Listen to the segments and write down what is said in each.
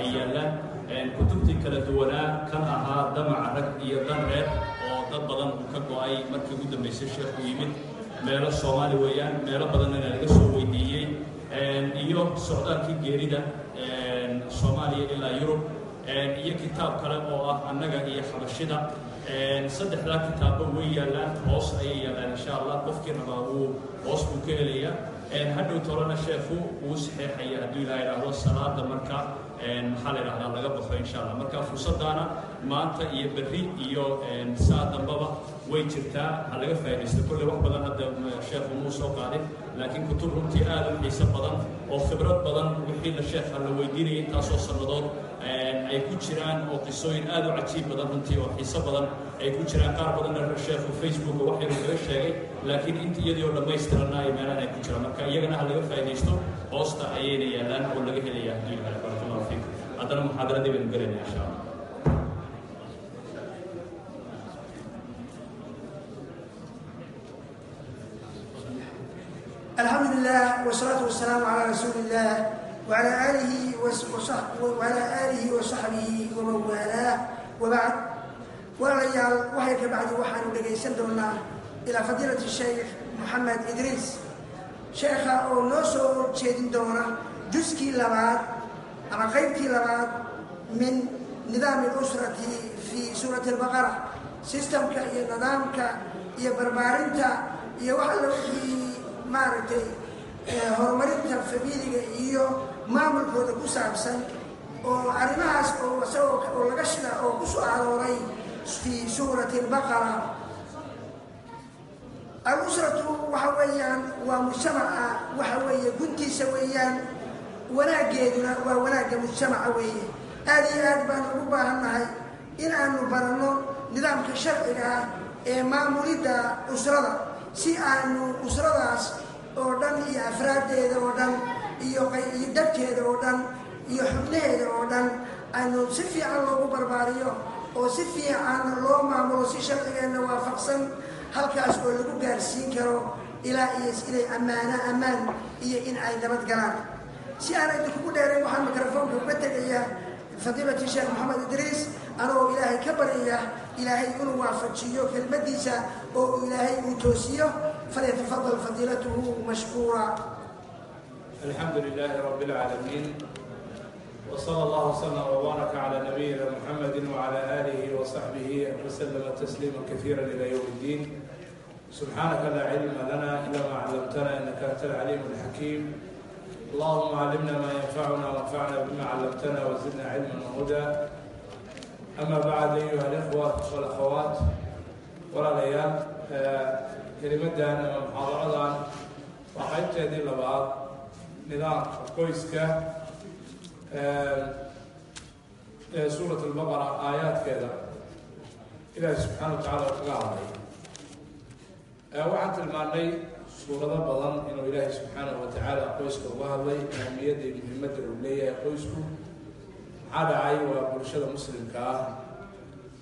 ay yaallaan kutubtii kala duwanaa kan ahaa damaca rag iyo dan reer oo dad badan uu ka go'ay markii ugu dambaysay sheekhu yimid. Meelo soomaali weeyaan meelo badanna laga soo weydiiyey. Iyo socdaalkii geerida soomaaliya ilaa yurub. Iyo kitaab kale oo ah annaga iyo xabashida. Saddexdaa kitaabba way yaallaan hoos ayay yaallaan insha allah. Qofkii rabaa wuu hoos buu ka helayaa. Hadhow tolana sheekhu wuu saxeexaya hadduu ilaha idhaahdo salaada marka maxaa la idhahdaa laga baxo insha allah marka fursaddaana maanta iyo berri iyo saa dambaba way jirtaa. Ha laga faaidaysto kolley wax badan hadda sheekhu muu soo qaadin laakiin kutub runtii aad u xiiso badan oo khibrad badan wixii la sheekha la weydiinaya intaasoo sannadood ay ku jiraan oo qisooyin aad u cajiib badan runtii oo xiiso badan ay ku jiraan. Qaar badanna sheekhu facebooka wax yar kaga sheegay laakiin inta iyadii oo dhammaystirana ay meelaan ay ku jiraan. Marka iyagana ha laga faaidaysto hoosta ayayna yaallaan oo laga helaya hadduu ilahay barak allahu fiik haddana muxaadaradii baynu gelayna insha allah الحمد لله والصلاة والسلام على رسول الله وعلى آله وصحبه وعلى آله وصحبه ومن والاه وبعد walaalayaal waxay ka bacdi waxaanu dhegaysan doonaa ilaa fadiilati sheekh moxamed idriis sheekha oo noo soo jeedin doona juskii labaad ama qaybtii labaad min nidaami usrati fi suurati albaqara sistamka iyo nidaamka iyo barbaarinta iyo wax alla wixii maaragtay horumarinta familiga iyo maamulkooda ku saabsan oo arrimahaas oo isagoo oo laga shida oo ku soo arooray fi suurati albaqara al-usratu waxa weeyaan waa mujtamaca waxa weeye guntiisa weeyaan wanaaggeeduna waa wanaagga mujtamaca weeye. Aad iyo aad baan ugu baahan nahay in aanu baranno nidaamka sharciga ah ee maamulidda usrada si aanu usradaas oo dhan iyo afraaddeeda oo dhan iyo iyo dadkeeda oo dhan iyo xubnaheeda oo dhan aynu si fiican loogu barbaariyo oo si fiican loo maamulo si sharcigeenna waafaqsan halkaas oo lagu gaarsiin karo ilaa iyo inay ammaano ammaan iyo in ay nabad galaan si aan idinkugu dheerayn waxaan mikrofoonka uga tegaya fadiilati sheekh moxamed idriis anagoo ilaahay ka baryaya ilaahay inuu waafajiyo kelmaddiisa oo ilaahay uu toosiyo falyatafadal fadiilatuhu mashkuura الحمد لله رب العالمين وصلى الله وسلم وبارك على نبينا محمد وعلى آله وصحبه وسلم تسليما كثيرا إلى يوم الدين سبحانك لا علم لنا إلا ما علمتنا إنك أنت العليم الحكيم اللهم علمنا ما ينفعنا وانفعنا بما علمتنا وزدنا علما وهدى. أما بعد أيها الإخوة والأخوات walaalayaal kelimadan ama muxaadaradan waa qaybteedii labaad nidaamka qoyska ee suurat albaqara aayaadkeeda ilaahi subxaana wa tacala oo kaga hadlay waxaan tilmaanay suurado badan inuu ilaahi subxaanahu wa tacaala qoyska uga hadlay ahamiyadda iyo muhiimadda uu leeyahay qoysku maxaa dhacay waa bulshada muslimka ah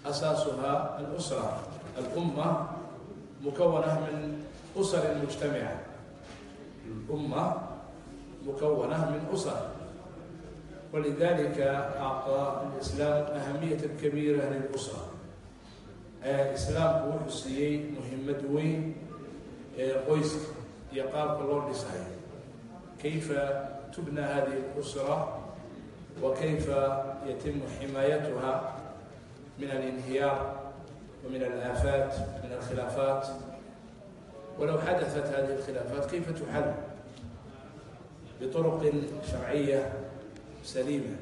asaasuhaa alusra alumma mukawana min usarin mujtamica الأمة مكونة من أسر ولذلك أعطى الإسلام أهمية كبيرة للأسرة الإسلام هو حسيي iyo qaabka loo dhisay. Kayfa tubna hadihi اlأsra wa kayfa yatimu ximaayatuha min alinhiyaar wa min alaafaat min alkhilaafaat walow xadaثat hadihi اlkhilaafaat kayfa tuxal biطuruq sharciya saliima.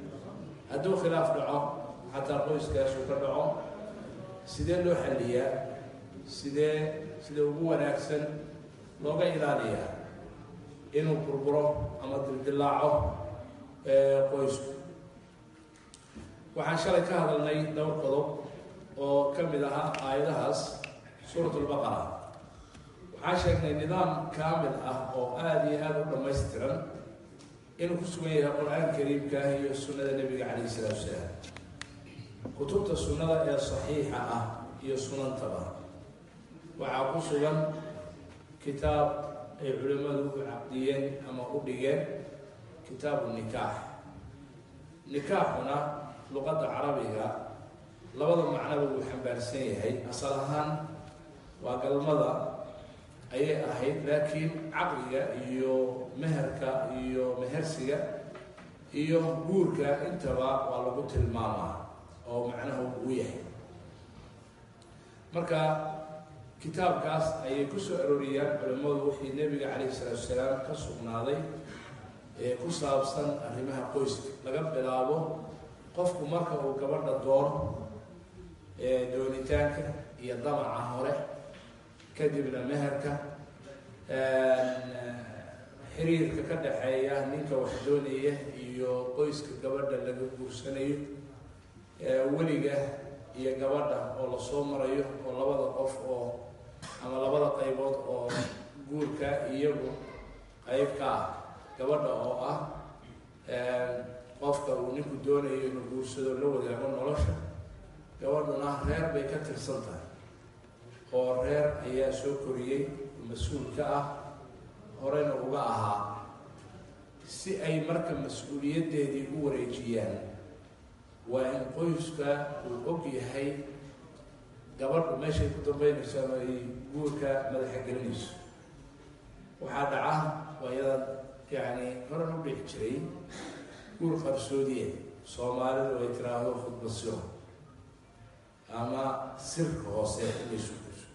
Hadduu khilaaf dhaco xataa qoyskaasuu ka dhaco sidee loo xalliyaa? Sidee sida ugu wanaagsan looga ilaaliyaa inuu burburo ama dildilaaco qoysku. Waxaan shalay ka hadalnay dhowr qodob oo ka mid ahaa aayadahaas suurat lbaqara waxaan sheegnay nidaam kaamil ah oo aada iyo aada u dhammaystiran inuu ku sugan yahay qur'aan kariimkaah iyo sunnada nebiga calayh isalaatu salaam kutubta sunnada ee saxiixa ah iyo sunantaba. Waxaa ku sugan kitaab ay culimmadu u caqdiyeen ama u dhigeen kitaabu nikaax nikaaxuna luqadda carabiga labada macnoba wuu xambaarsan yahay. Asal ahaan waa galmada ayay ahayd laakiin caqliga iyo meherka iyo mehersiga iyo guurka intaba waa lagu tilmaamaa oo macnahu uu yahay. Marka kitaabkaas ayay ku soo arooriyaan culimmadu wixii nebiga calayhi salaatu salaam ka sugnaaday ee ku saabsan arrimaha qoyska. Laga bilaabo qofku marka uu gabadha doono doonitaanka iyo damaca hore kadibna meherka xiriirka ka dhexeeya ninka wax doonaya iyo qoyska gabadha laga guursanayo weliga iyo gabadha oo la soo marayo oo labada qof oo ama labada qaybood oo guurka iyagu qayb ka ah gabadha oo ah qofka uu ninku doonayo inuu guursado la wadaago nolosha gabadhuna reer bay ka tirsan tahay. Oo reer ayaa soo koriyey mas'uul ka ah horeyna uga ahaa. Si ay marka mas'uuliyaddeedii u wareejiyaan waa in qoyska uu og yahay gabadhu meeshay ku dambeynayso ama ay guurka madaxa gelinayso. Waxaa dhaca waayadan yacni horan u dhixi jiray guur qarsoodiye. Soomaalidu ay tiraahdo khudbasyo ama sirka hoose inaysu gurso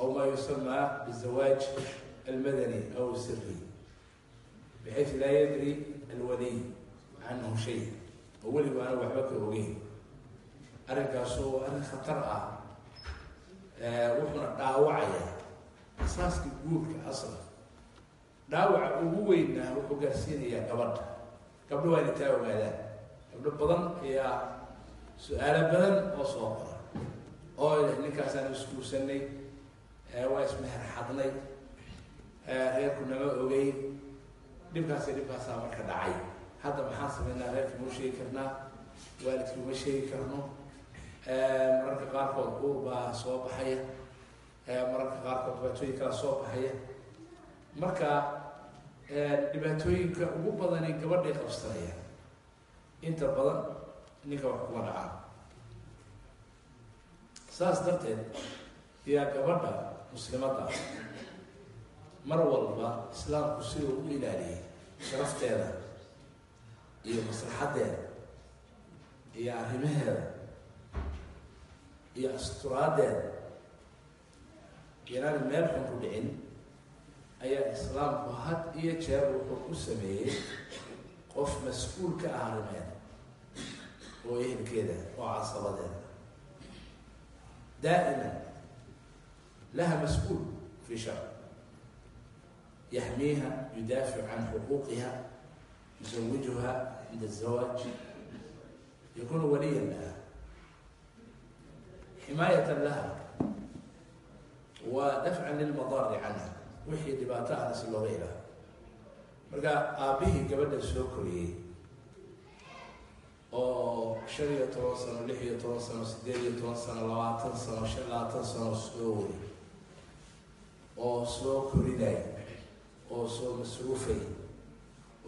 aw maa yusamaa bizawaaj almadani aw siri bixaysu laa yadri alwaliy canhu shay. Oo weligu aana waxba ka ogeyn arrinkaasu arrin khatar ah wuxuuna dhaawacaya asaaska guurka asla dhaawaca ugu weynaa wuxuu gaarsiinayaa gabadha. Gabdho waa inay taa ogaadaan. Gabdho badan ayaa su'aalo badan oo soo qora oo ninkaasaan isguursanay waa ismeher xadnay reerku nama ogeyn dhibkaasi dhibkaasaa marka dhacay. Hadda maxaan samaynaa reerkii mau sheegi karnaa? Waalidkii uma sheegi karno mararka qaarkood uur baa soo baxaya. Mararka qaarkood dhibaatooyin kala soo baxaya. Marka dhibaatooyinka ugu badani gabadhay qabsanayaan inta badan ninka wax kuma dhacaa saas darteed ayaa gabadha muslimadda mar walba islaamku siduu u ilaaliyay sharafteeda iyo maslaxaddeeda iyo arrimaheeda iyo asturaaddeeda inaan meel xun ku dhicin ayaa islaamku had iyo jeer wuxuu ku sameeyey qof mas'uul ka ah arrimeeda oo ehelkeeda oo casabadeeda. Daa'iman laha mas'uul fi shar. Yaxmiiha yudaafic can xuquuqiha yusawijuha cinda azawaaj yakunu waliyan laha ximaayatan laha wa dafcan lilmadaari canha wixii dhibaato ahna si looga ilaaho marka aabbihii gabadha soo koriyey oo shan iyo toban sano lix iyo toban sano siddeed iyo toban sano labaatan sano shan labaatan sano soo wari oo soo korinay oo soo masruufay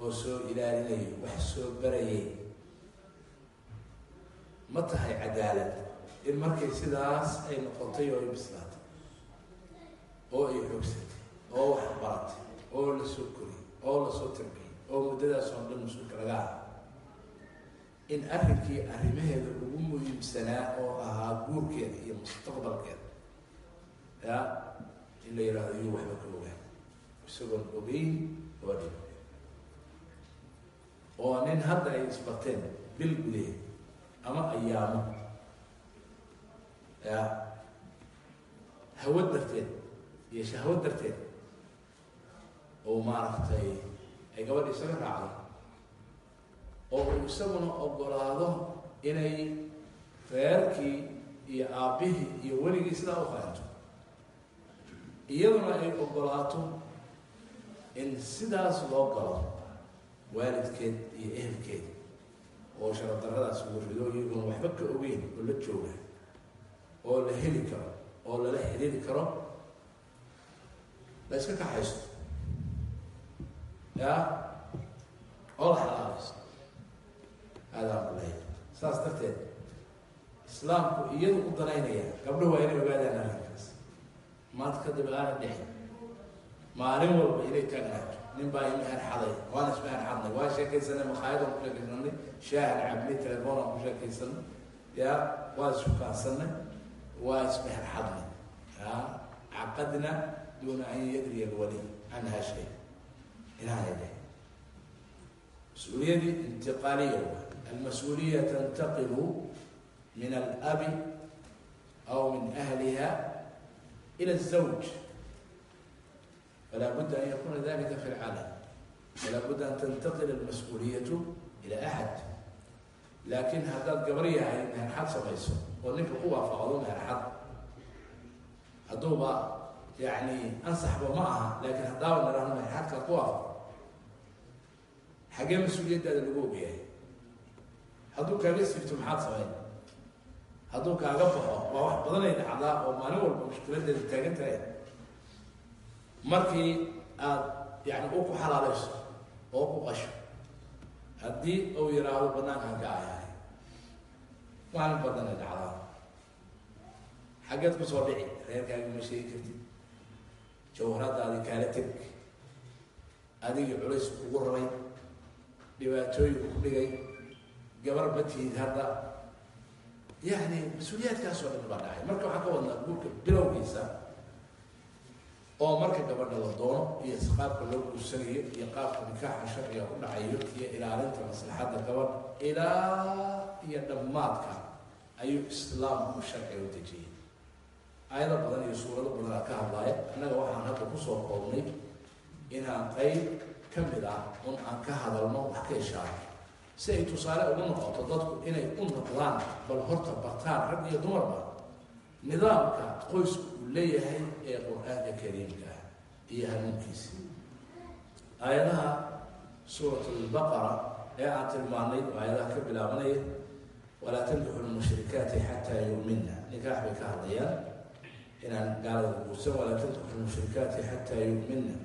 oo soo ilaalinay wax soo barayay ma tahay cadaalad in markay sidaas ay noqotay oo ay bislaatay oo ay xoogsatay oo wax baratay oo la soo koriyay oo la soo tarbiyay oo muddadaas oo dhan mas'uulka laga aha in arrinkii arrimaheeda ugu muhiimsanaa oo ahaa guurkeeda iyo mustaqbalkeeda ya in la yidhahdo iyuu waxba ka ogaan isagoon ogeyn gabadhi oo nin hadda ay isbarteen bil gudaheed ama ayaamo ya hawad darteed iyo shahwad darteed oo maaragtay ay gabadha isaga raacdo oo uu isaguna ogolaado inay reerkii iyo aabbihii iyo weligii sidaa u qaanto iyaduna ay ogolaato in sidaas loo galo waalidkeed iyo ehelkeed oo sharadaradaas ugu rido iyaguna waxba ka ogeyn oo la jooga oo la heli karo oo lala xiriiri karo la iska kaxaysto. Ya? Oo la xalaalaysto. Aadaan ku lehay saas darteed islaamku iyadu u danaynaya gabdho waa inay ogaadaan arrinkaas. Maanta kadib aana dhicin. Maalin walba inay taagnaato nin baa imahan xaday waana ismahan xadnay waa sheekaysanay makhaayadaan ku sheekaysanay? Shaahan cabnay telefoonaan ku sheekaysanay? Ya? Waa ishukaansanay waa ismahan xadnay ya caqadna duuna an yadriya alwali canha shay inaanay dhicin mas-uuliyadii intiqaaliya almas-uuliya tantaqilu min alabi aw min ahliha ila الزawj فلا بد أن يكون ذلك في العالم ولا بد أن تنتقل المسؤولية إلى أحد لكن هذا قبرية oo ninka ku waafaqdo meerxad hadduuba yani ansaxba ma aha laakiin haddaaba narahno meerxadka ku waafaqo xaggee mas'uuliyaddaada lagu ogyahay. Hadduu kaaga siirto maxaad samayn hadduu kaaga baxo waa wax badanay dhacdaa oo maalin walba mushkiladeeda taagan tahay. Markii aad yani u ku xalaalayso oo ku qasho haddii uu yiraahdo banaankan ka ayahay maalin badanay dhacdaa xaggeed ku soo dhici reerkaagi ma sheegi kartid. Jawharadaadi kaala teg. Adigii culays kugu raray. Dhibaatooyin ku dhigay. Gabar ma tihid hadda. Yani mas'uuliyaadkaasoo dhan baa dhacay. Marka waxaan ka wadnaa guurka bilowgiisa oo marka gabadha la doono iyo qaabka loo guursanayo iyo qaabka nikaaxa sharciga ku dhacayo iyo ilaalinta maslaxadda gabadh ilaa iyo dhammaadka ayuu islaamku sharciga u dejiyey aayado badan iyo suurado badanaa ka hadlaaya annaga waxaan hadda ku soo koobnay inaan qeyb ka mid ah un aan ka hadalno wax ka ishaaro si ay tusaale ugu noqoto dadku inay u noqdaan bal horta bartaan rag iyo dumarba nidaamka qoysku uu leeyahay ee qur'aanka kariimka ah iyo hanuunkiisa aayadaha suurat lbaqara ee aan tilmaanay aayadaha ka bilaabanaya walaa tankixu lmushrikaati xataa yuumina nikaax bay ka hadlayaan inaan gaalada guursan walaa tankixu lmushrikaati xataa yuumina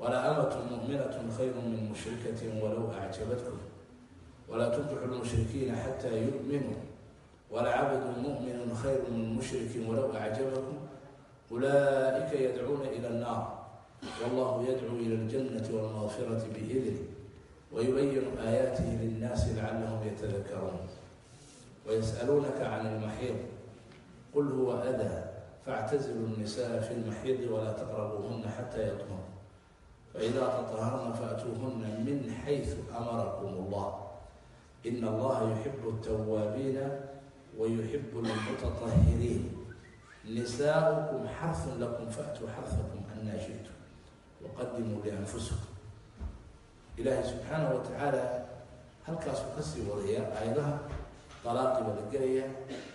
walaa amatu mu'minatu khayru min mushrikatin walow acjabatkum walaa tunkixu lmushrikiina xataa yu'minuu ولعبد مؤمن خير من مشرك ولو أعجبكم أولئك يدعون إلى النار والله يدعو إلى الجنة والمغفرة بإذنه ويبين آياته للناس لعلهم يتذكرون ويسألونك عن المحيض قل هو أذى فاعتزلوا النساء في المحيض ولا تقربوهن حتى يطهرن فإذا تطهرن فأتوهن من حيث أمركم الله إن الله يحب التوابين ويحب المتطهرين نساؤكم حرث لكم فأتوا حرثكم أنا شئتم وقدموا lianfusikum ilaahay subxaanah wa tacaala halkaasuu ka sii wadayaa aayadaha dalaaqii baa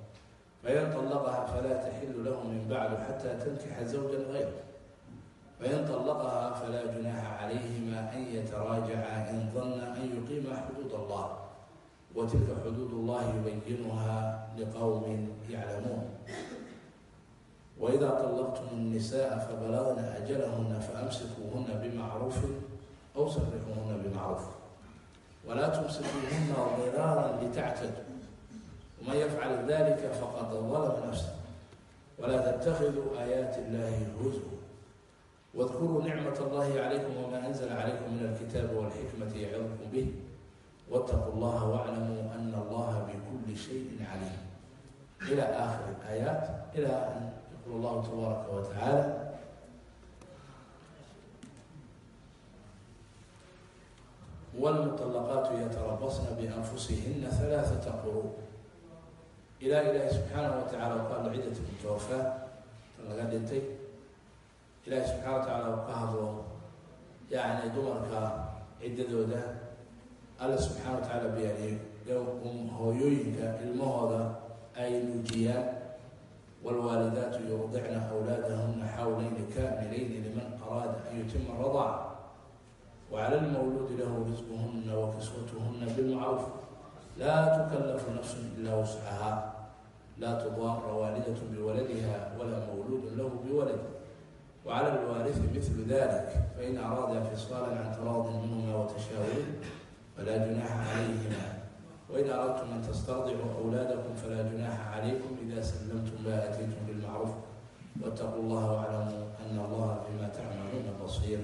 fain طalaqaha falaa taxilu lahu min bacdu xataa tankixa zawja غayr fain طalaqahaa falaa junaaxa calayhima an yataraajaca in danna an yuqiima xuduud allah wa tilka xuduud اllahi yubayinuha liqowmin yaclamuun waidaa طalaqtum الnisaءa fabalagna ajalahuna faamsikuuhuna bimacruufin aw sarixuuhuna bimacruuf walaa tumsikuuhuna diraara litactadu ومن يفعل ذلك فقد ظلم نفسه ولا تتخذوا آيات الله هزوا واذكروا نعمة الله عليكم وما أنزل عليكم من الكتاب والحكمة يعظكم به واتقوا الله واعلموا أن الله بكل شيء عليم إلى آخر الآيات إلى أن يقول الله تبارك وتعالى والمطلقات يتربصن بأنفسهن ثلاثة قروء إلى إله سبحانه وتعالى قال عدة المتوفاة laga dhintay ilaahi subxaana wa tacaala uu ka hadlo yacni dumarka ciddadooda alla subxaana wa tacaala bayaaniyey hooyooyinka ilmahooda ay nuujiyaan waalwaalidaatu yurdicna awlaadahuna xawlayni kaamilayni liman araada an yutima radac wacala lmawluudi lahu risquhuna wa kiswatuhuna bilmacruuf laa tukallafu nafsu ila wuscaha لا تضار والدة بولدها ولا مولود له بولد وعلى الوارث مثل ذلك فإن أراد فصالا عن تراض منهما وتشاور فلا جناح عليهما وإن أردتم أن تسترضعوا أولادكم فلا جناح عليكم إذا سلمتم ما أتيتم بالمعروف واتقوا الله واعلموا أن الله بما تعملون بصير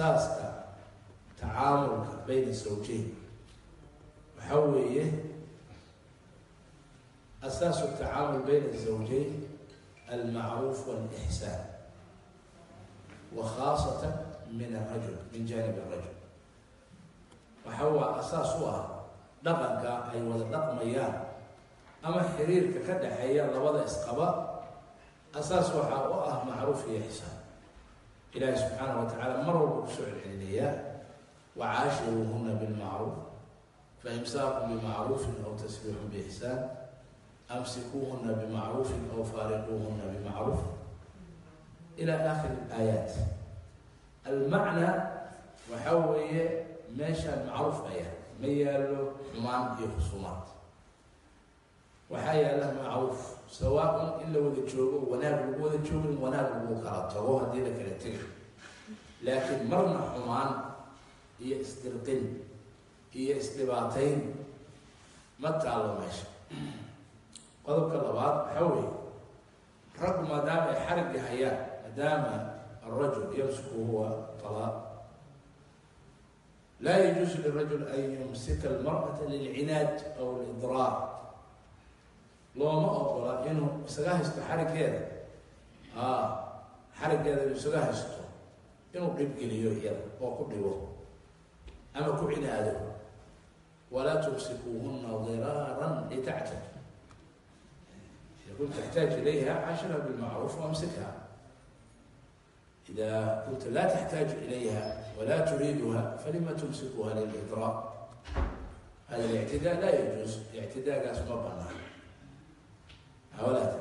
asaaska tacaamulka bayna zawjeyn waxaa weeye asaasu tacaamul bayna zawjeyn almacruuf walixsaan wa khaasatan min arajul min janib arajul waxa waa asaas u ah dhaqanka ay wada dhaqmayaan ama xiriirka ka dhexeeya labada isqaba asaas waxaa u ah macruuf iyo ixsaan ilaahi subxaana wa tacaala mar walba ku soo celcelinayaa wacaashiruuhuna bilmacruuf faimsaakum bimacruufin aw tasriixun biixsaan amsikuuhuna bimacruufin aw faariquuhuna bimacruuf ila aakhir aayaat almacnaa waxaa weeye meeshaan macruuf ayaa ma yaallo xumaan iyo khusuumaad waxaa yaalla macruuf sawaa-un in la wada joogo wanaag lagu wada joogin wanaag lagu kala tago haddii la kala tegi laakiin marna xumaan iyo isdirqin iyo isdhibaatayn ma taallo meesha qodobka labaad waxaa weeye raggu maadaama ay xarigga hayaan maadaama alrajul yamsiku huwa talaaq laa yajuusu lirajul an yumsika almar'ata lilcinaad aw lidraar looma ogola inuu isaga haysto xariggeeda. A xariggeeda inuu isaga haysto inuu dhibgeliyo iyada oo ku dhibo ama ku cinaado. Walaa tumsikuuhuna diraaran litactad. Kunta taxtaaj ilayha cashirha bilmacruuf waamsikha ida kunta laa taxtaaju ilayha walaa turiiduha falima tumsikuha lilidraa hada lictidaa laa yajuus ictidaagaas ma banaan hawlaata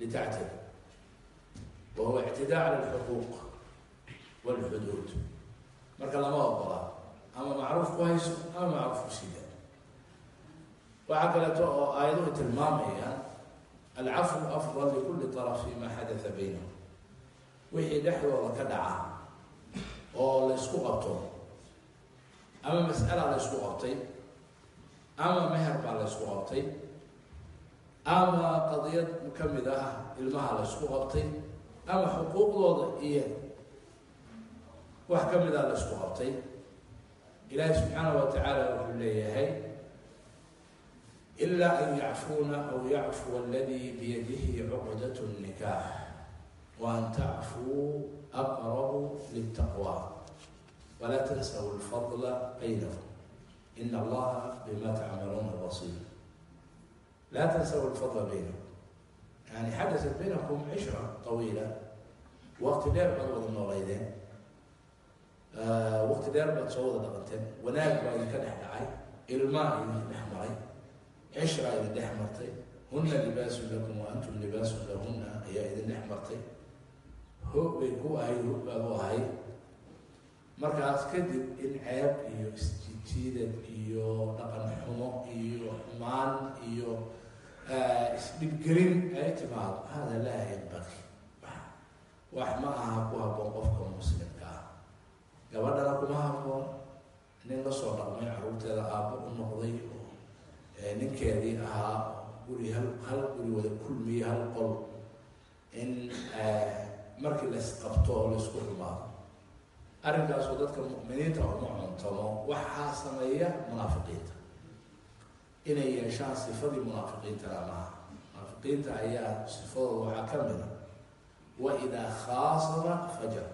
litactad wahuwa ictidaa cala alxuquuq walxuduud marka lama ogola ama macruuf ku hayso ama macruuf ku siida waxaa kaleeto oo aayaduhu tilmaamayaan alcafu afdal likulli طaraf fima xadaa baynahum wixii dhexdooda ka dhaca oo la ysku qabto ama mas'ala la ysku qabtay ama meher baa la ysku qabtay ama qadiyad ka mid ah ilmaha la ysku qabtay ama xuquuqdooda iyo wax ka mid ah la ysku qabtay ilaahi subxaanahu wa tacaala wuxuu leeyahay ilaa an yacfuuna aw yacfuwa aladii biyadihi cuqdat الnikaax waan tacfuu aqrabu litaqwa walaa tansaw lfadla baynakum ina allaha bima tacmaluuna basiir baad wada nooleydeen waqti dheer baad soo wada dhaqanteen wanaag baa idinka dhex dhacay ilmaa idinka dhex maray cishraa idin dhex martay huna libaasun lakum wa antum libaasun lahuna ayaa idin dhex martay hoog bay ku ahay hoog baad u ahay markaas kadib in ceeb iyo isjijiidad iyo dhaqan xumo iyo xumaan iyo isdhibgelin ay timaado hada laa yanbaqi wax ma aha ku habboon qofka muslimka ah. Gabadhana kuma habboon. Nin la soo dhaqmay caruurteeda aabbo u noqday oo ninkeedii ahaa guri hal hal guri wada kulmiyey hal qol. In markii laysqabto oo laysku xumaado. Arrinkaasoo dadka mu'miniinta uma cuntamo waxaa sameeya munaafiqiinta inay yeeshaan sifadii munaafiqiintana maaha munaafiqiinta ayaa sifadooda waxaa ka mid a wa idaa khaasama fajar.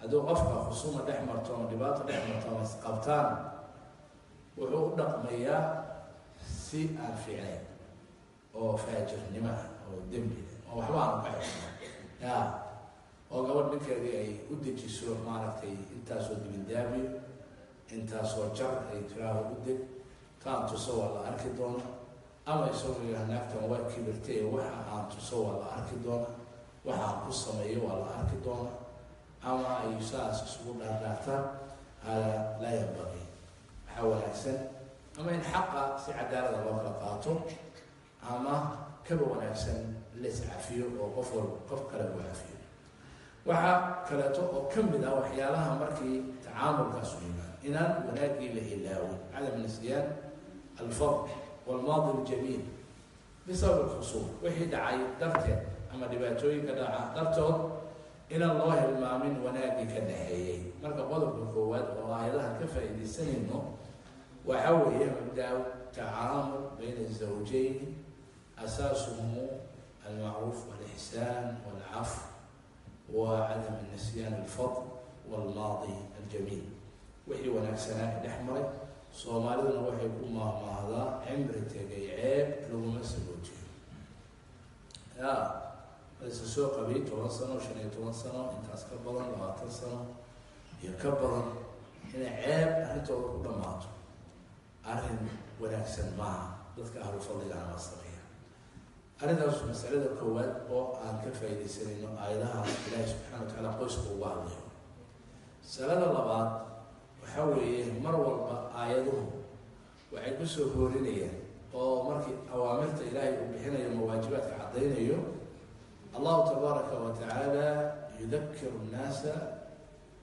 Hadduu qofka khusuma dhex marto dhibaato dhex marto ama isqabtaan wuxuu u dhaqmayaa si aan fiicnayn oo faajirnimo ah oo dembi oo waxba aan uka xisno ya oo gabadh ninkeedii ay u dejiso maaragtay intaasoo dibindaabiyo intaasoo jar ay tiraaho u deg taan tuso waa la arki doona. Ama isagoo yidhaha naagtan waa kibirtay waxa aan tuso waa la arki doona. Waxa aan ku sameeyo waa la arki doona. Ama ay saas isugu dhaardhaartaan hada laa yanbaqi waxaa wanaagsan. Ama in xaqa si cadaalada loo kala qaato ama kaba wanaagsan las cafiyo oo qof walba qof kale uu cafiyo waxaa kaleeto oo ka mid ah waxyaalaha markii tacaamulkaas u yimaan inaan wanaagii la ilaawin cadam nisyaan alfadl walmaadi ljamiil bisabab alkhusuum wixii dhacay darteed ama dhibaatooyinka dhaca dartood inaan loo hilmaamin wanaaggii ka dhaxeeyey marka qodobka koowaad oo aayadaha ka faa-iidaysanayno waxa weeye mabda tacaamul bayna zawjayn asaasuhu almacruuf walixsaan walcaf wa cadam nisyaan alfadl walmaadi aljamiil wixii wanaagsanaa ka dhex maray soomaaliduna waxay ku maahmaahdaa cimri tegay ceeb laguma sagoojiyo ya laysa soo qabay toban sano shan iyo toban sano intaas ka badan labaatan sano iyo ka badan inay ceeb arrintooda ku dhammaato. Arrin wanaagsan maaha dadka ahlu fadligana ma sameeya. Arrintaas masalada koowaad oo aan ka faaidaysanayno aayadaha ilaahi subxana wa tacaala qoyska uga hadlayo masalada labaad waxa weeye mar walba aayaduhu waxay kusoo hoorinayaan oo markii awaamirta ilaahay uu bixinayo mawaajibaadka caddaynayo allahu tabaaraka wa tacaala yudakiru nnaasa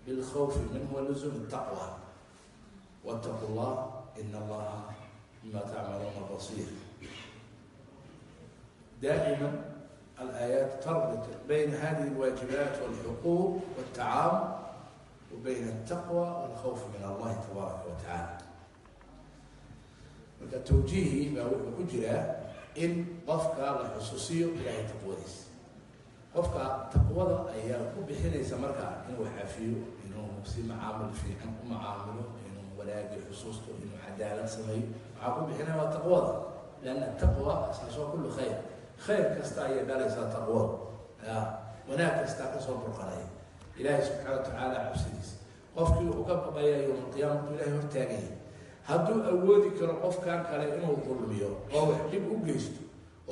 bilkhawfi minhu waluzum taqwa wattaqu llah ina allaha bima tacmaluuna basiir دائما الآيات تربط بين هذه الواجبات والحقوق bayn ataqwa walkhawf min allahi tabaaraka wa tacaala marka tawjiihii baa wuxuu ku jiraa in qofka la xusuusiyo ilaahay taqwadiisa qofka taqwada ayaa ku bixinaysa markaa inuu xafiyo inuu si macaamul fiican u macaamulo inuu walaagi xusuusto inuu cadaalad sameeyo waxaa ku bixinaya waa taqwada lianna taqwa asaasoo kullu khayr khayr kasta ayay dhalaysaa taqwada wanaag kastaa ka soo burqanaya ilaahay subxaana wa tacaala cabsidiisa qofkii wuxuu ka baqayaa yowma alqiyama markuu ilahay hortaagaya hadduu awoodi karo qofkan kale inuu dulmiyo oo wax dhib u geysto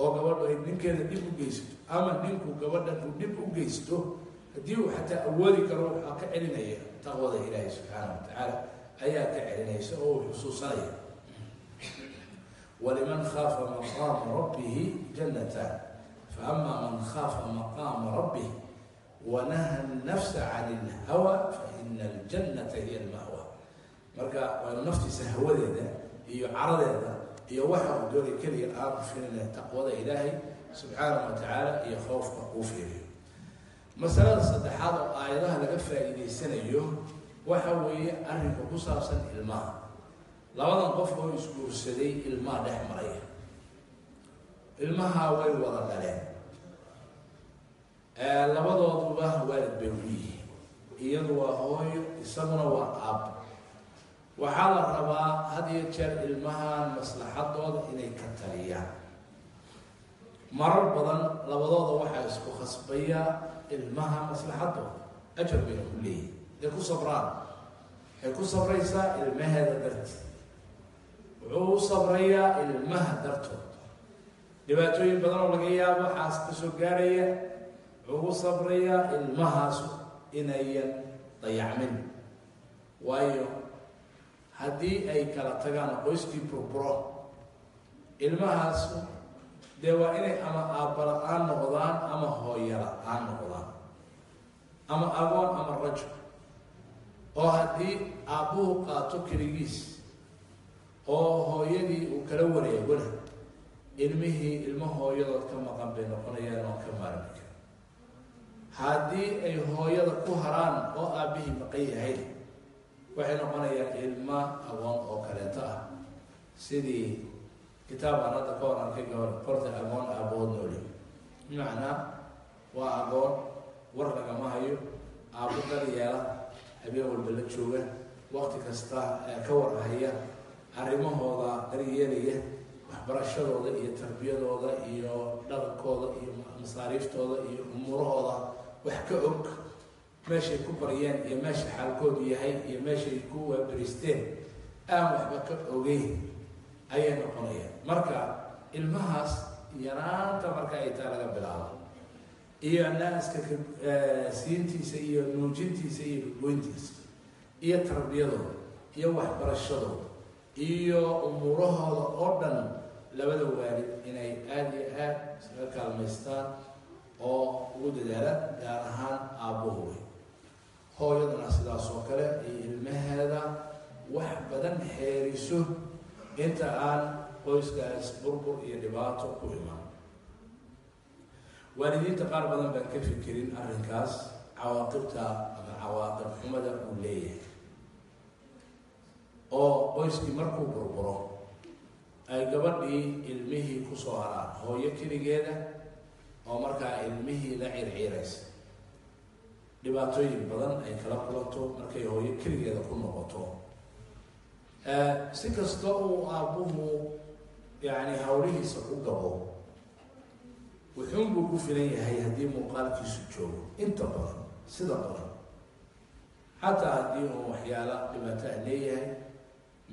oo gabadhu ay ninkeeda dhib u geysato ama ninku gabadhan uu dhib u geysto haddii uu xataa awoodi karo waxaa ka celinaya taqwada ilaahay subxaana wa tacaala ayaa ka celinaysa oo uu xusuusanaya waliman khaafa maqaama rabbihi jannataan faama man khaafa maqaama rabbih wanaha nafsa can ilhawa faina aljannata hiya almahwa marka waanu naftiisa hawadeeda iyo caradeeda iyo waxa uu doonay keliya aanu fiirina taqwada ilaahay subxaanahu wa tacaala iyo khoofka uu fiiriyo masalada saddexaad oo aayadaha laga faa'iidaysanayo waxa weeye arrinka ku saabsan ilmaha labadan qof oo isguursaday ilmaha dhex maraya ilmaha way wada dhaleen labadooduba waalid bay u iyadu waa hooyo isaguna waa aab. Waxaa la rabaa had iyo jeer ilmahan maslaxadooda inay ka taliyaan. Marar badan labadooda waxaa isku khasbaya ilmaha maslaxadooda. Ajar bayna ku leeyihiin day ku sabraan? Waxay ku sabraysaa ilmaheeda darti. Wuxuu u sabrayaa ilmaha dartood. Dhibaatooyin badan oo laga yaabo xaas ka soo gaarhaya wuxuu sabrayaa ilmahaas inayan dayacmin. Waayo haddii ay kala tagaan qoyskii burburo ilmahaas dee waa inay ama aabbala-aan noqdaan ama hooyala-aan noqdaan ama agoon ama rajo. Oo haddii aabbuhu qaato keligiis oo hooyadii uu kala wareegona ilmihii ilmo hooyadood ka maqan bay noqonayaan oo ka maarmi kara haddii ay hooyada ku haraan oo aabbihii maqan yahay waxay noqonayaan ilma agoon oo kaleeto ah. Sidii kitaabaan hadda ka hor arkay gabor qorta agoon aabahood nooli. Bimacnaa waa agoon war lagama hayo aabbo daryeela habeen walba la jooga wakti kasta ka warhaya arrimahooda daryeelaya waxbarashadooda iyo tarbiyadooda iyo dhaqankooda iyo masaariiftooda iyo umuurahooda wax ka og meeshay ku baryeen iyo meesha xaalkoodu yahay iyo meeshay ku waaberisteen aan waxba ka ogeyn ayay noqonayaan. Marka ilmahaas yaraanta marka ay taa laga bilaabo. Iyo naaska siintiisa iyo nuujintiisa iyo goyntiisa iyo tarbiyadooda iyo waxbarashadooda iyo umuurahooda oo dhan labada waalid inay aada iyo aada iskaga kaalmaystaan oo ugu dadaalaan gaar ahaan aabbuhu wey hooyaduna sidaas oo kale ay ilmaheeda wax badan xeeriso inta aan qoyskaas burbur iyo dhibaato ku imaan. Waalidiinta qaar badan baan ka fikirin arrinkaas cawaaqibta ama cawaaqib xumada uu leeyahay. Oo qoyskii markuu burburo ay gabadhii ilmihii ku soo haraan hooyo keligeeda oo markaa ilmihii la circiiraysa dhibaatooyin badan ay kala kulanto markay hooyo keligeeda ku noqoto. Si kasta uu aabbuhu yani hawlihiisa ku gabo wuxuun buu ku filan yahay haddii muuqaalkiisu joogo. Inta badan sida badan. Xataa haddii uu waxyaala dhibaato a leeyahay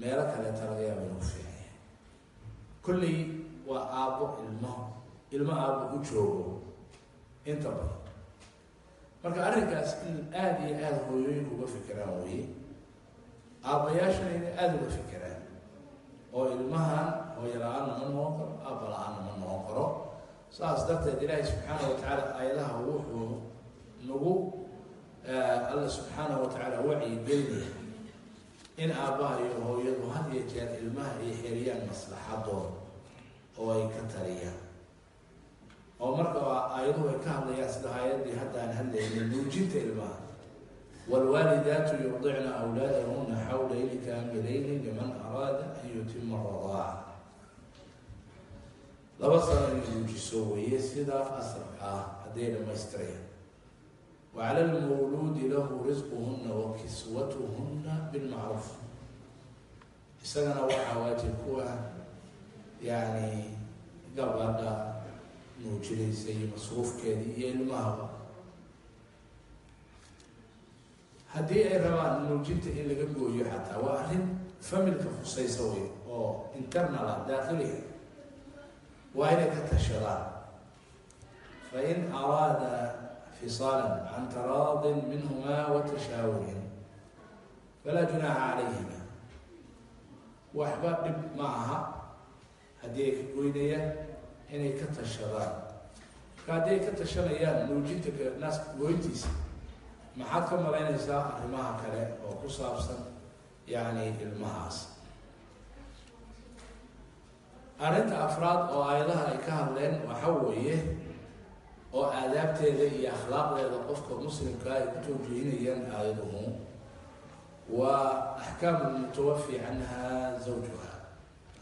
meelo kaleeta laga yaaba inuu filan yahay. Kolley waa aabbo ilmo ilmo aabbo u joogo inta badan. Marka arrinkaas in aada iyo aada hooyooyinku uga fikiraan weye aabbayaashana inay aada uga fikiraan oo ilmahan hooyo la'aanna ma noqon karo aabba la'aanna ma noqon karo saas darteed ilaahay subxaana wa tacaala aayadaha wuxuu nagu alla subxaana wa tacaala wacyi gelinaya in aabbaha iyo hooyadu had iyo jeer ilmaha ay xeriyaan maslaxadooda oo ay ka taliyaan oo marka aayaduhu ay ka hadlayaan sida aayadii hadda aan hadlayna nuujinta ilmaha waalwaalidaatu yurdicna awlaadahuna xawlayni kaamilayni liman araada an yutima radaaca laba sano inay nuujiso weeye sidaa asalka ah hadday dhamaystirayaan wacala lmawluudi lahu risquhuna wa kiswatuhuna bilmacruuf isagana waxaa waajib ku ah yani gabadha nuujinaysa iyo masruufkeedii iyo ilmahaba haddii ay rabaan nuujinta in laga gooyo xataa waa arrin familka khusaysa wey oo internal ah daakiliga waa inay ka tashadaan fain araada fisaalan can taraadin minhuma wa tashaawurin falaa junaaxa calayhima waxba dhib ma aha haddii ay ka goynayaan inay ka tashadaan. Marka ay ka tashanayaan nuujinta naaska goyntiisa maxaad ka malaynaysaa arrimaha kale oo ku saabsan yacni ilmahaas. Arrinta afraad oo aayadaha ay ka hadleen waxa weeye oo aadaabteeda iyo akhlaaqdeeda qofka muslimkaa ay ku tawjihinayaan aayaduhu waa axkaamu lmutawafi canha zawjuha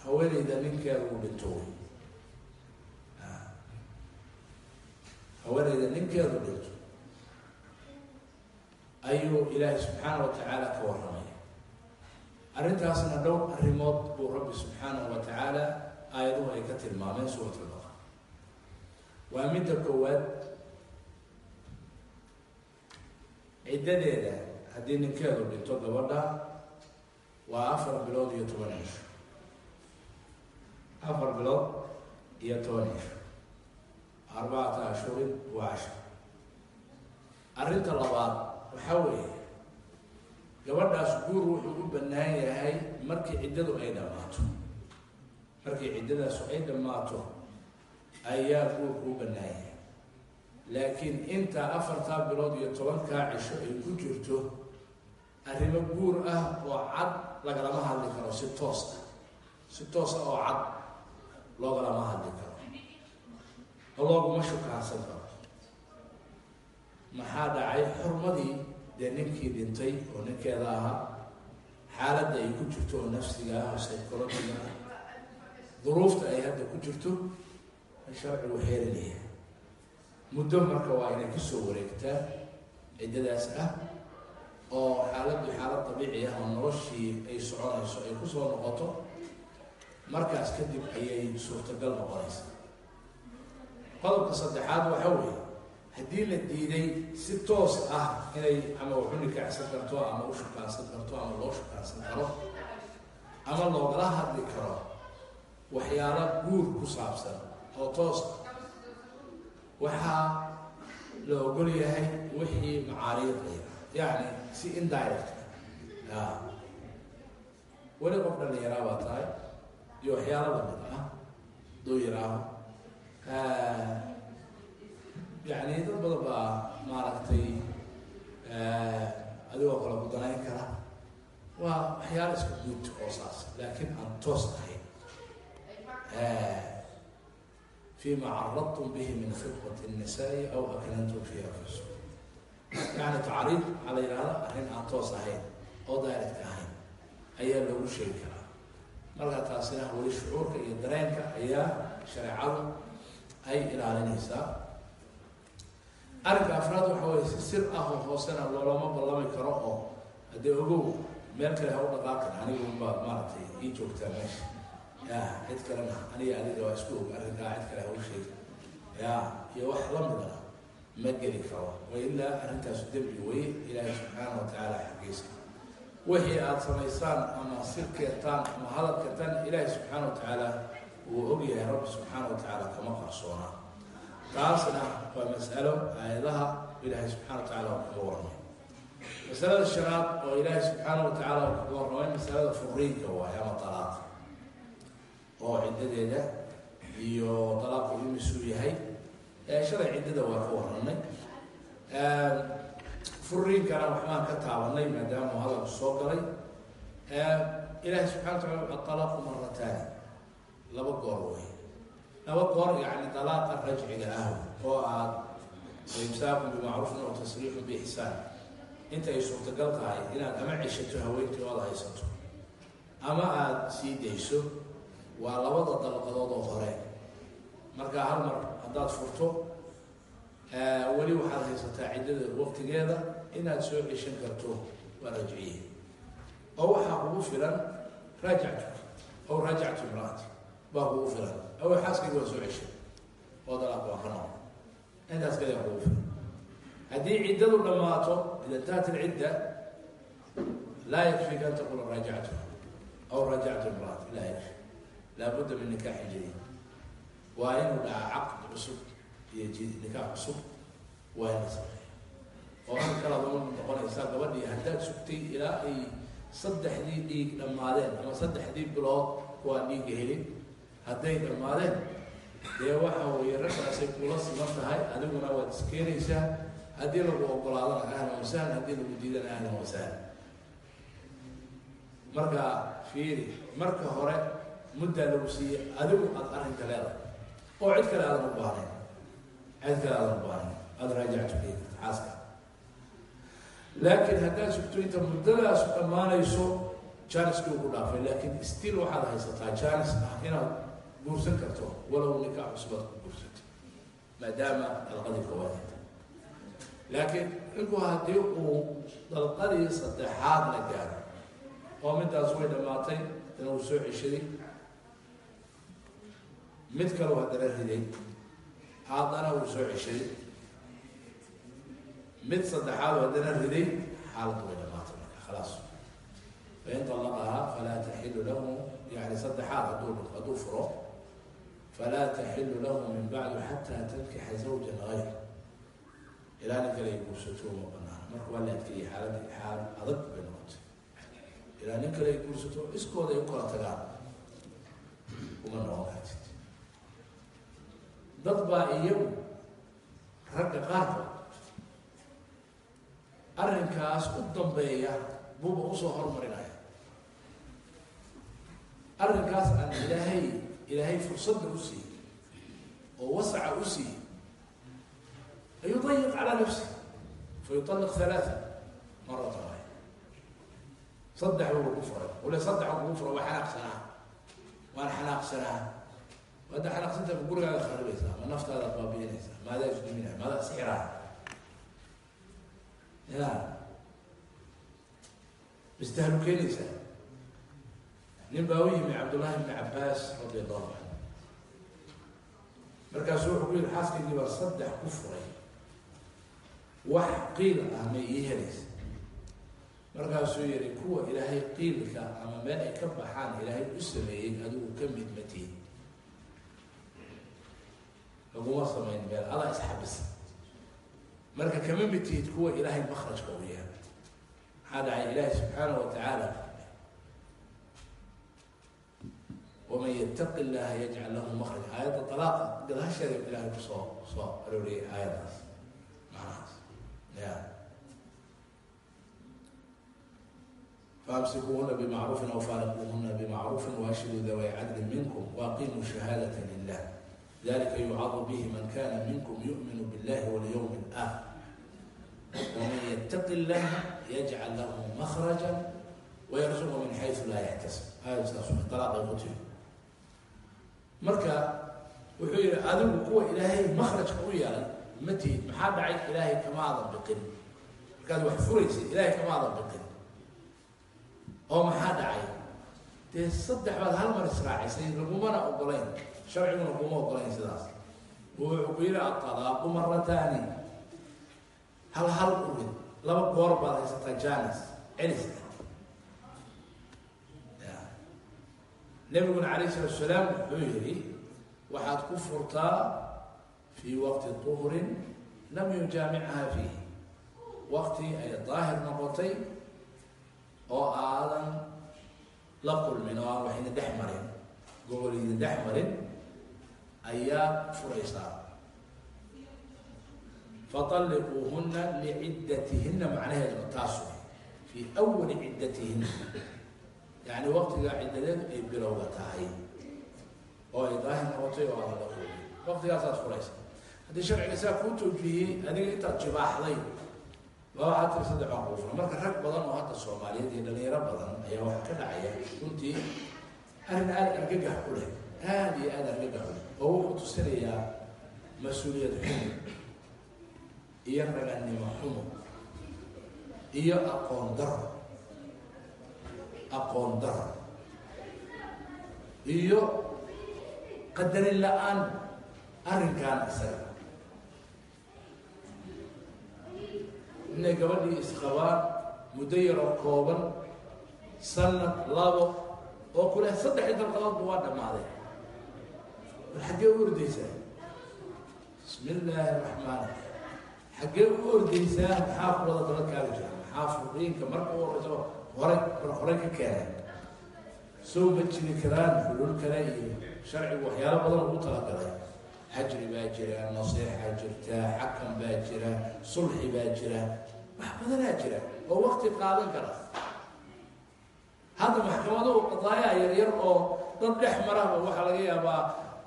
haweeneyda ninkeeda uu dhinto wey haweeneyda ninkeedu dhinto ayuu ilaahay subxaana wa tacaala ka warramaya. Arrintaasna dhowr arrimood buu rabbi subxaanahu wa tacaala aayaduhu ay ka tilmaameen suurat albaqara waa midda koowaad ciddadeeda haddii ninkeedu dhinto gabadha waa afar bilood iyo toban cisho afar bilood iyo toban cisho arbacata ashhurin wa cashar arrinta labaad waxaa weeye gabadhaas guur wuxuu u bannaan yahay markii ciddadu ay dhammaato. Markii ciddadaasu ay dhammaato ayaa guurku u bannaayay laakiin intaa afartaa bilood iyo tobankaa cisho ay ku jirto arrimo guur ah oo cad lagalama hadli karo si toos ah. Si toos ah oo cad loogalama hadli karo looguma shukaansan karo maxaa dhacay? Xurmadii dee ninkii dhintay oo ninkeeda ahaa xaaladda ay ku jirto oo nafsiga ah oo psychologiga ah duruufta ay hadda ku jirto sharcigu xeerinaya muddo marka waa inay ku soo wareegtaa ciddadaas ah oo xaaladdu xaalad dabiici ah oo noloshii ay soconayso ay ku soo noqoto markaas kadib ayay suurtagal noqonaysa qodobka saddexaad waxa weeye haddii la diiday si toos ah inay ama waxu nikaaxsan karto ama u shukaansan karto ama loo shukaansan karo ama loogala hadli karo waxyaalo guur ku saabsan oo toos ah. Waxaa la ogol yahay wixii macaariidaya yacni si indirect a weli qof dhalinyaraa baa tahay iyo waxyaalo la mid ah duu yaraaho yani dad badan baa maaragtay adigoo kale ku danayn kara waa waxyaalo iska guud oo saas laakiin aan toos ahayn فيma caradtum bh min khidbaة النisaaءi aw aknantum fi anfusikum yani tacriid waxaa la yihahda arrin aan toos ahayn oo direct ahayn ayaa loogu sheegi karaa marka taasina weli shucuurka iyo dareenka ayaa shareecadu ay ilaalinaysaa. Arrinka afraad waxa weye si sir ah oo hoosena loolama ballami karo oo haddee ogow meel kale ha u dhaqaaqin aniguba maaragtay ii joogtaa meesha. Ya cid kalena aniga adiga waa isku og arrinkaa cid kale ha u sheegi ya iyo wax lamida ma geli karo wailaa arrintaasu dembi weye ilaahay subxaana wa tacaala xaggiisa. Wixii aada samaysaan ama sir keentaan ama hadal keentaan ilaahay subxaana wa tacaala wuu ogyahay rabbi subxaana wa kama qarsoonaa taasna waa mas'alo aayadaha ilaahay subxana wa tacala warramay. Masalada shanaad oo ilaahay subxaana wa tacaala kaga warramay masalada furiinka waaye ama dalaaqa oo ciddadeeda iyo dalaaqu imisuu yahay. Shalay ciddada waa ka warramay. Furiinkana waxbaan ka taabanay maadaama hadalku soo galay. Ilaahay subxana wa tacala adalaaqu marataani laba goor wey laba goor yani dalaaqa rajciga ah oo aad imsaakun bimacruufin oo tasriixun biixsaan inta ay suurtagal tahay inaad ama ceshato haweentii ood haysato ama aada sii dayso waa labada dalqadood oo hore. Marka hal mar haddaad furto weli waxaad haysataa ciddada waqtigeeda inaad soo ceshan karto waa rajciye. Oo waxaa kugu filan raajactu aw raajactu imraati baa kugu filan. Aw xaaskayga waa soo ceshay oo dalaaq waa ka noqon intaas kaliya kugu filan. Haddii ciddadu dhammaato ida intahat alcidda laa yakfika an taqula raajactu. Aw raajactu imraati laa yakfi laabudda min nikaaxin jadiid. Waa inuu dhaca caqd cusub iyo nikaax cusub. Waa ina sameeya oo an kalaadama noqonaysaa gabadhii haddaad sugtay ilaa ay saddexdii dhiig dhammaadeen ama saddexdii bilood kuwaan dhiigga helin hadday dhammaadeen. Dee waxa weeye raggaasay kula siman tahay adiguna waad iskeenaysaa haddii lagu ogolaadana ahlan wasahlan haddii lagu diidana ahlan wasahlan marka fiiri marka hore muddaa lagu siiyey adigu aada arrinka leedahay. Oo cid kale aadan u baahnayn. Cid kale aadan u baahnayn. Aada raajactu xaaska. Laakiin haddaad sugto inta muddadaas dhammaanayso janiskii ugu dhaafay. Laakiin still waxaad haysataa janis ah inaad guursan karto walow nikaax cusbaad ku guursatay maadaama dalqadii koowaad laakiin ninku haddii uu dalqadii saddexaad la gaaro oo midaas way dhammaatay dana uu soo ceshaday mid kaleu haddana riday haddana uu soo ceshaday mid saddexaad haddana riday xaaladdu way dhamaatay marka khalaas. Fain طalaqahaa falaa taxilu lahu yani saddexaad hadduu hadduu furo falaa taxilu lahu min bacdu xataa tankixa zawja gayr ilaa nin kale ay guursato ma banaan marka waa la adkeeyey xaalad xaalad adag bay noqotay ilaa nin kale ay guursato iskooda ay u kala tagaan kuma noqon kartid dad baa iyagu ragga qaarkood arrinkaas u dambeeya buuba u soo horumarinaya arrinkaas aan ilaahay ilaahay fursadda u siiyey. Oo wasaca u siiyey. Ayudayiq calaa nafsi. Fayuطalliq halaaa marata waay saddex buu ku furay. Ule saddex kugu furay waa xanaaqsanaa. Waan xanaaqsanaa. Hadda xanaaqsanta ma gurigaaga kharibaysaa ma naftaadaad baabiinaysaa maadaa isduminaya maadaa isxiraa ya istahlu keenaysaa nin baa u yimi cabdullahi bni cabaas radi allahu canhu markaasuu wuxuu ku yihi xaaskaygii baa saddex ku furay. Wax qiil ah may ii helaysa. Markaasuu yihi kuwa ilaahay qiilka ama meel ay ka baxaan ilaahay u sameeyey adigu ka mid matiin laguma samayn meel adaa isxabisa marka kama mid tihid kuwa ilaahay makrajka u yahay maxaa dhacay? Ilaahi subxaanahu watacaala waman yataqi llaha yajcal lahu makraj aayadda alaaqa gadasheeda ilahay ku soo soo arooriyay aayaddaas macnahaas ya faamsikuuhuna bimacruufin aw faariquuhuna bimacruufin waashhiduu daway cadlin minkum waaqimuu shahaadata lilah dalika yucadu bihi man kana minkum yu'minu billahi walyawmi اlaakhir waman yataqi llaha yajcal lahu makraja wayarzuqu min xaysu laa yaxtasib aayadsaas alaaqay ku tiri marka wuxuu yihi adigu kuwa ilaahay makrajka u yeelay ma tihid maxaa dhacay ilaahay kama adan biqin markaad wax furaysid ilaahay kama adan biqin oo maxaa dhacay? Dee saddex baad hal mar israacisay lagumana ogolayn sharciguna kuma ogolayn sidaas. Wuxuu ku yihi aalaaqu marataani hal hal urid laba goor baad haysataa janis celiska nabiguna alayh salatu salaam wuxuu yihi waxaad ku furtaa fii waqti tuhrin lam yujaamichaa fiih. Waqti ay daahir noqotay oo aadan la kulmin oo aan waxayna dhex marin gobolida dhex marin ayaa furaysaa faطalliquuhuna liciddatihinna macnaheeduna taas way fii awali ciddatihinna yani waqtigaa ciddadeedu ay bilowga tahay. Oo ay daahir noqotay oo aadan la kulmin waqtigaasaad furaysa. Haddii sharciga saa kuu toojiyey adiga intaad jibaaxday waa waxaa tiri saddex waa kuufura marka rag badan oo hadda soomaaliyeed iyo dhalinyaro badan ayaa waxaa ka dhacaya runtii arrin aada argagax u leh. Aada iyo aada argagax u leh. Oo wuxuu tusinayaa mas'uuliyad xumo iyo raganimo xumo iyo aqoon daro aqoon daro iyo qadarin la'aan arrinkan isaga. Inay gabadhii isqabaan muddo yaroo kooban sanad labo oo kule saddexii dalqadoodba waa dhammaaday. Bal xaggee u ordaysaa? Bismi illaahi raxmaan xaggee u ordaysaa? Maxaa kulada dabadkaaga jira? Maxaa furiinka marka u horeysa horay horey ka keenay. Sow ma jiri karaan xulul kale iyo sharcigu waxyaalo badan ugu talagalay. Xajri baa jira nasiixa jirta xakam baa jira sulxi baa jira wax badanaa jira oo wakti qaadan kara. Hadda maxkamaduhu qadaayaha yaryar oo dad dhex maraba waxaa laga yaabaa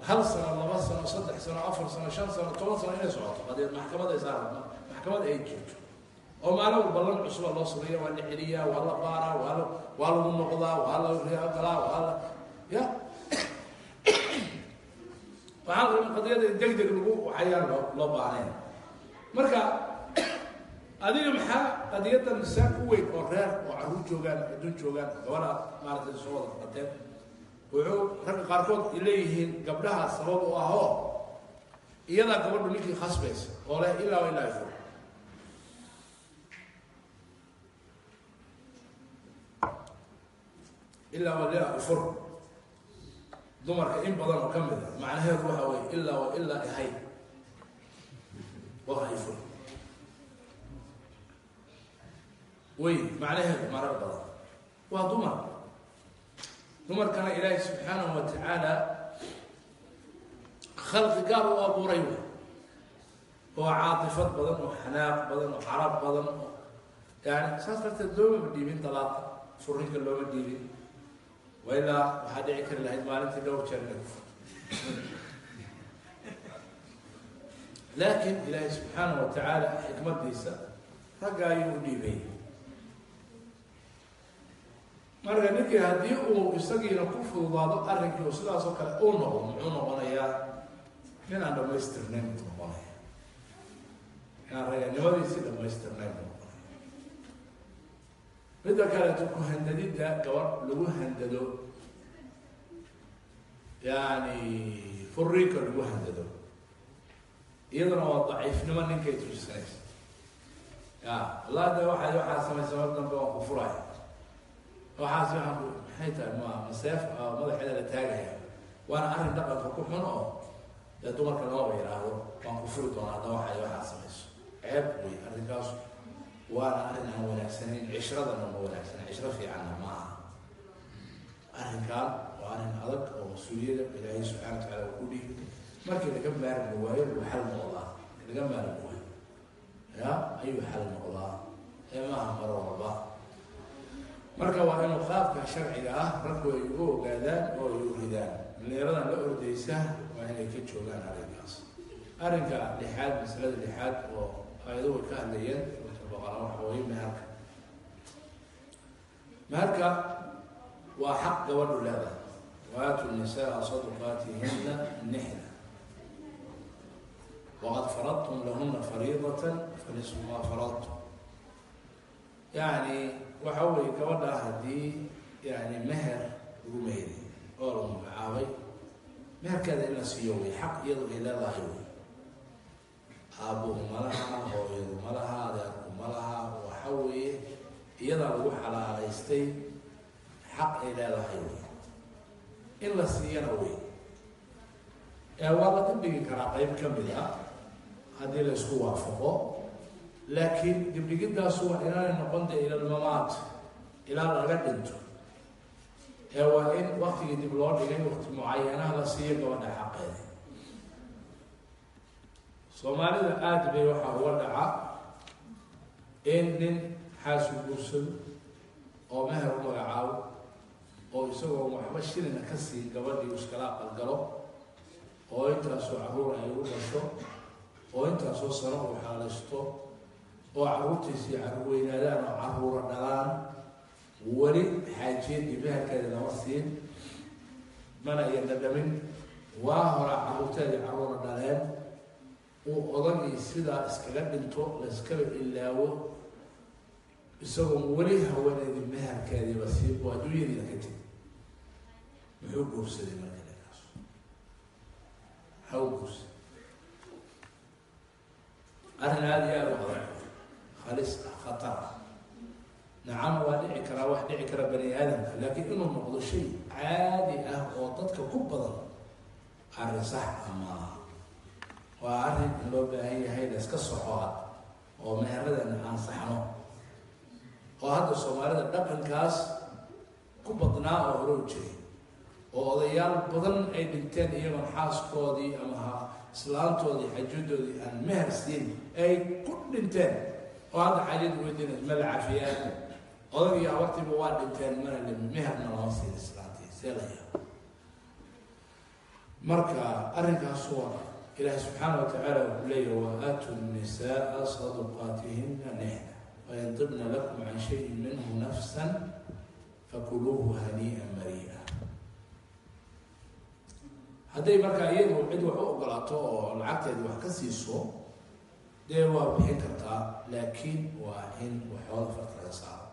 hal sano laba sano saddex sano afar sano shan sano toban sano inay socoto. Qadeed maxkamada saar maxkamad ay jirto oo maalin walba lan cusuba loo sameeya waa la celiyaa waa la baaraa waa la waa lagu noqdaa waa la galaa waa la ya. Waxaa la qadiyada deg lagu waxayaan loo loo baanayn marka adiga maxaa qadiyadan misaan u weyn oo reer oo carruur joogaan adduun joogaan gabadha maaragtay soo wada qateen wuxuu ragga qaarkood leeyihiin gabdhaha sabab u ahoo iyadaa gabadhu ninkii khasbaysa oo leh ilaa ilaa ifur ilaa wa ilaa ifur dumarka in badan oo ka mid a macnaheedu waxa weye ilaa wa ilaa ihay waa ifur wey macnaheedu marar badan. Waa dumar. Dumarkana ilaahi subxaanahu wa tacaala khalqi gaar u abuuray wey. Oo caatifad badan oo xanaaq badan oo carab badan oo yani saas darteed loomama dhiibin dalaaqa furinka looma dhiibin wa ilaa waxaa dhici kari lahayd maalintii dhowr jeer laakiin ilaahay subxaana wa tacaala xikmadiisa ragga ayuu u dhiibay marka ninkii haddii uu isagiina ku fududaado arrinkii u sidaas oo kale uu noqdo muxuu noqonayaa nin aan dhamaystirnayn buu noqonaya inaan raganimadiisii dhamaystirnayn midda kaleeto ku handadidda gabadh lagu handado? Yani furiinka lagu handado. Iyaduna waa daciifnimo ninkay tujisanaysa ya allah de waxaa waxaa samaysa mar dambe waan ku furaya waxaas waxaan ku maxay tahay ma maseef madaxeeda la taagaya. Waana arrin dhaqanka ku xun oo dee dumarka looma yidhaahdo waan ku furi doonaa hadda waxay waxaa samayso. Ceeb wey arrinkaas waana arrin aan wanaagsanayn cishradana ma wanaagsana cishro fiicanna ma aha. Arrinkan waa arrin adag oo mas'uuliyada ilaahay subxana wa tacaala uu ku dhiibi markii laga maarmi waayo buu xal noqdaa? Laga maarmi waayo ya ayuu xal noqdaa? Ee maaha mar walba marka waa inuu qaabka sharciga ah raggu ay ugu ogaadaan oo ay u dhalinyaradan la ordaysa waa inay ka joogaan arrinkaas. Arrinka lixaad masalada lixaad oo ayadu way ka hadlayeen baqara waxa weye meherka meherka waa xaq gabadhu leedahay. Waatu nisaa malaha hooyadu malaha adeerku malaha waxa weeye iyadaa lagu xalaalaystay xaq ay leedahay in la siiyana wey waa la ka dhigi karaa qeyb ka mid a haddii la isku waafaqo laakiin dibdhigidaasu waa inaanay noqon de ilalmamaat ilaa laga dhinto. Ee waa in waktigii dib loo dhigay wakti mucayanaha la siiyo gabadha xaqeeda soomaalida aada bay waxaa uga dhaca in nin xaasu guursado oo meher u magacaabo oo isagoo waxba shilina ka sii gabadhii iskala aqalgalo oo intaasoo carruur ay u dhasho oo intaasoo sano uu xaalaysto oo carruurtiisii carruur weynaadaan oo carruura dhalaan weli xaajiyadii meherkeeda lama siin. Mana iyo dhadhamin. Waa hora carruurteedii carruura dhaleen uu odagii sidaa iskaga dhinto layskaba ilaawo isagoo weli haweeneydii meherkeediiba sii oo adduunyadiina ka tegi muxuu guursaday marka ninkaas u guursaday. Arrin aada iyo aada u adag halis ah khatar ah. Nacam waa dhici karaa wax dhici kara bani aadamka. Laakiin inuu noqdo shay caadi ah oo dadka ku badan arrin sax ah maaha waa arrin in loo baahan yahay la iska socoad oo meheradana aan saxno. Oo hadda soomaalida dhaqankaas ku badnaa oo hore jiray oo odayaal badan ay dhinteen iyagoon xaaskoodii ama islaantoodii xajudoodii aan meher siin ay ku dhinteen. Oo hadda xaajada weydiina ma la cafiyaan odag iyo abartiiba waa dhinteen mana li meherna lama siin islaantii see marka arrinkaas waa ilaahi subxaana wa tacaala wuxuu leeyahy waaatu nisaaa saduqaatihina wain tibna lakum can shayin minhu nafsan fakuluuhu hanii'a mari'a hadday markaa iyadu cid wax u ogolaato oo lacagteedi wax ka siiso dee waa bixin kartaa laakiin waa in waxooda farta laga saaro.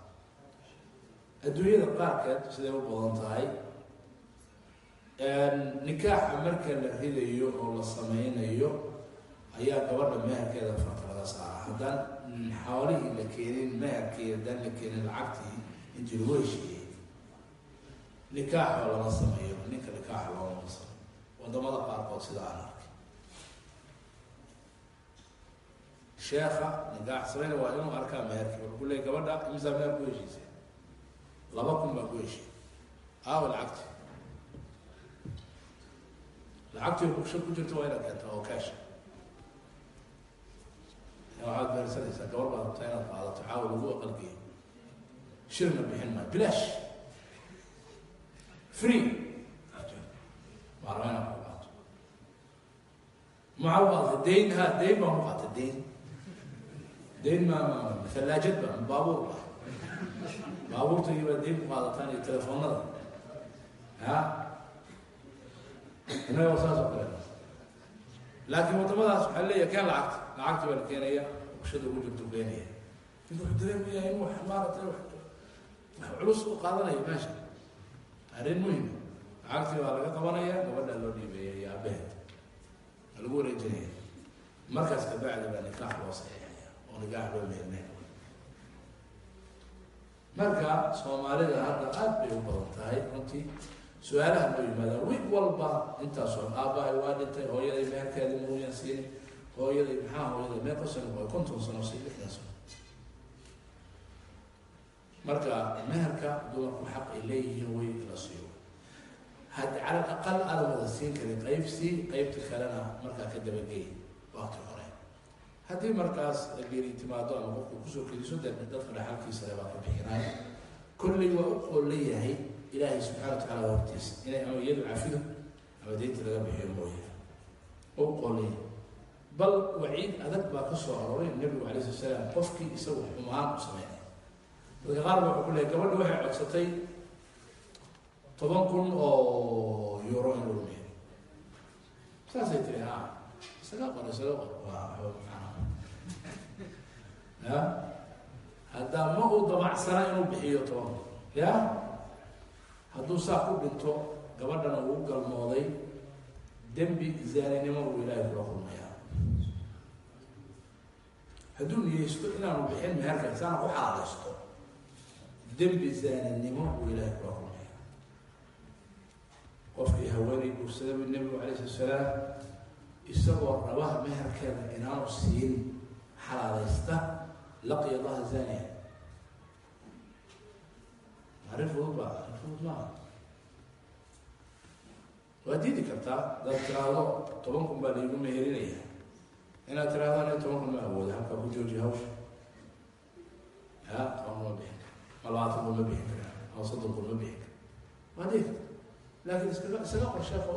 Adduunyada qaarkeed siday u badan tahay nikaaxa marka la ridayo oo la sameynayo ayaa gabadha meherkeeda farta laga saara. Haddaan xoolihii la keenin meherkii haddaan la keenin lacagtii intii lagu heshiiyey nikaaxoo lama sameeyo ninka nikaaxa looma sameyo waddamada qaarkood sida aan arkay. Sheeka nikaax sameyna waa inuu arkaa meherkii. Markuu leey gabadha imisaa meher ku heshiisay? Laba kun baa ku heshiy aawa lacagti lacagtii kugsha ku jirta waa inaad keentaa oo cash waxaad beersanaysaa gabar baad rabtaa inaad qaadato caawa lagu aqalgeeyo shirna bixin maayo bilaash free waa rabaa inaad ku qaato maxaa u qaatay dayn ha dayn baan ku qaatay dayn dayn ma ma thalaajad ba baabuur ba. Baabuurta iyo baa dayn ku qaadataan iyo telefoonada ha innaga waa saas oo kale laakiin waddamadaas waxaa leeyahay keen lacagta. Lacagta baa la keenaya ukshada ugu jirta u keenaya mid wuxuu dareemaya in wax maaragtay wax culus u qaadanaya meesha. Arrin muhima lacagtii baa laga qabanaya gabadha loo dhiibeeya iyo aabaheed waa lagu wareejinaya markaas kabacdi baa nikaax loo saxiixaya oo nikaax loo meerinaya marka soomaalida hadda aad bay u badan tahay runtii su'aalaha noo yimaadaan wiig walba intaasoo aabbahay waa dhintay hooyaday meherkeedi muuyan siinin hooyaday maxaa hooyaday meeqa sano waa konton sano si lixdan sano marka meherka dumarku xaq ay leeyihiin way la siiyo. Haddi cala aqal aada wada siin karin qayb sii qaybta kalena markaa ka dabageey wakti hore. Haddii markaas geeri timaado ama qofku ku soo kediso de dadka dhaxalkiisale baa ka bixinaya. Kolley waa u qool leeyahay ilaahay subxana wa tacaala hortiisa inay ama iyadu cafido ama deynta laga bixiyo mooye. U qoolay bal waciid adag baa ka soo aroray nebigu alay slat salaam qofkii isagu xumaan u sameynay dadka qaar ba wuxuu ku leeyay gabadhi waxay codsatay toban kun oo euro in lagu bixiyo. Saasay tiri ha isaga qor isaga qor. Haddaa ma uu damacsana inuu bixiyo toban ya hadduu saa ku dhinto gabadhana uu galmooday. Dembi zaaninimo uu ilaahay kula kulmayaa. Hadduu niyeysto inaanu bixin meherka saana ku xalaalaysto dembi zaaninimo uu ilaahay kula kulmaya qofkii haweenay guursada bu nebigu alay slat salaam isagoo rabaha meherkeeda inaanu siin xalaalaysta laqiya allaha zaniya arrin fudud ba arrin fudud maaha waad diidi kartaa hadaad tiraahdo toban kun baa laigu meherinaya inaad tiraahdo aniga toban kun ma awooda halkaa ku jooji hawsha. Ya toban kun ma bixin ma labaatan kun ma bixin kara ama soddon kun ma bixin kara waad diidi karta laakin isaga qor isaga qor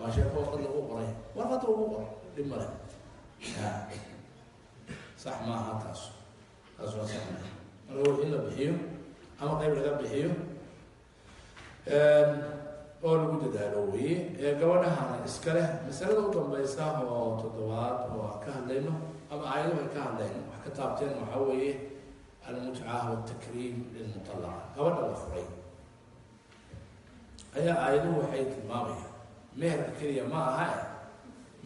waa sheeko warqad lagu qoray. Warqadda ugu qor dhib male sax maaha taas taas waa sax maaha. Marka in la bixiyo ama qayb laga bixiyo oo lagu dadaalo weye gabadhahana iska leh masalada u dambaysa oo toddobaad oo aan ka hadlayno ama aayado ay ka hadlayno wax ka taabteen waxaa weeye almutcaah watakriim lilmutalaqa gabadha la furay ayaa aayaduhu waxay tilmaamayaan meherka keliya ma aha e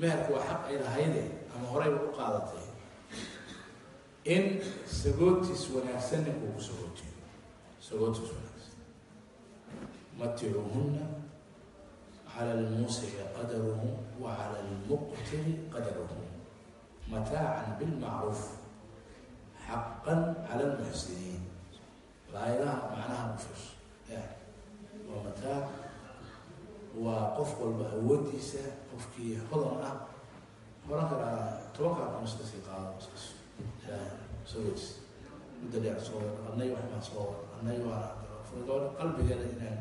meherka waa xaq ay lahayde ama horeyba u qaadatay in sagootiis wanaagsan ninkuu ku sagootiyo sagootiis wanaagsan maticuuhuna cala almuusici qadaruhu wa cala almuqtiri qadaruhu. Mataacan bilmacruuf xaqan cala almuxsiniin laayadaha macnaha u fiirso. Ya waa mataac waa qof walba awoodiisa qofkii hodan ah. Horan karaa tobankaa kun iska sii qaado iska sagootis muddo dheer soo wada annay waxbaan soo wada annay waa gabadha qalbigeeda inaan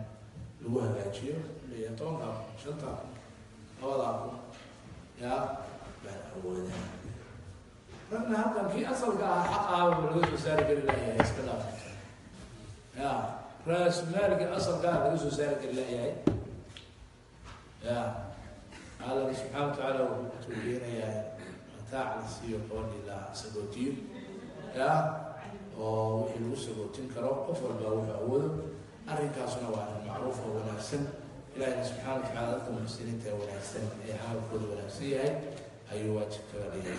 lagu hagaajiyo. Leeyahay tobankaa kun kun yaa baan awoodaa. Ragna halkan kii asalka ahaa xaq aaba laga soo saari kari layahay iska dhaaf ya raasmaalkii asalka ah laga soo saari kari layahay ya alla subxaana watacaala wuxuu keenayaa mataac la siiyo gabadhii la sagootiyo ya oo wixii lagu sagootin karo qof walba wuxuu awoodo. Arrinkaasuna waa arrin macruuf oo wanaagsan. Ilahina subxana wa tacala dadka muxsiniinta ee wanaagsan ee camalkooda wanaagsan yahay ayuu waajib kaga dhigay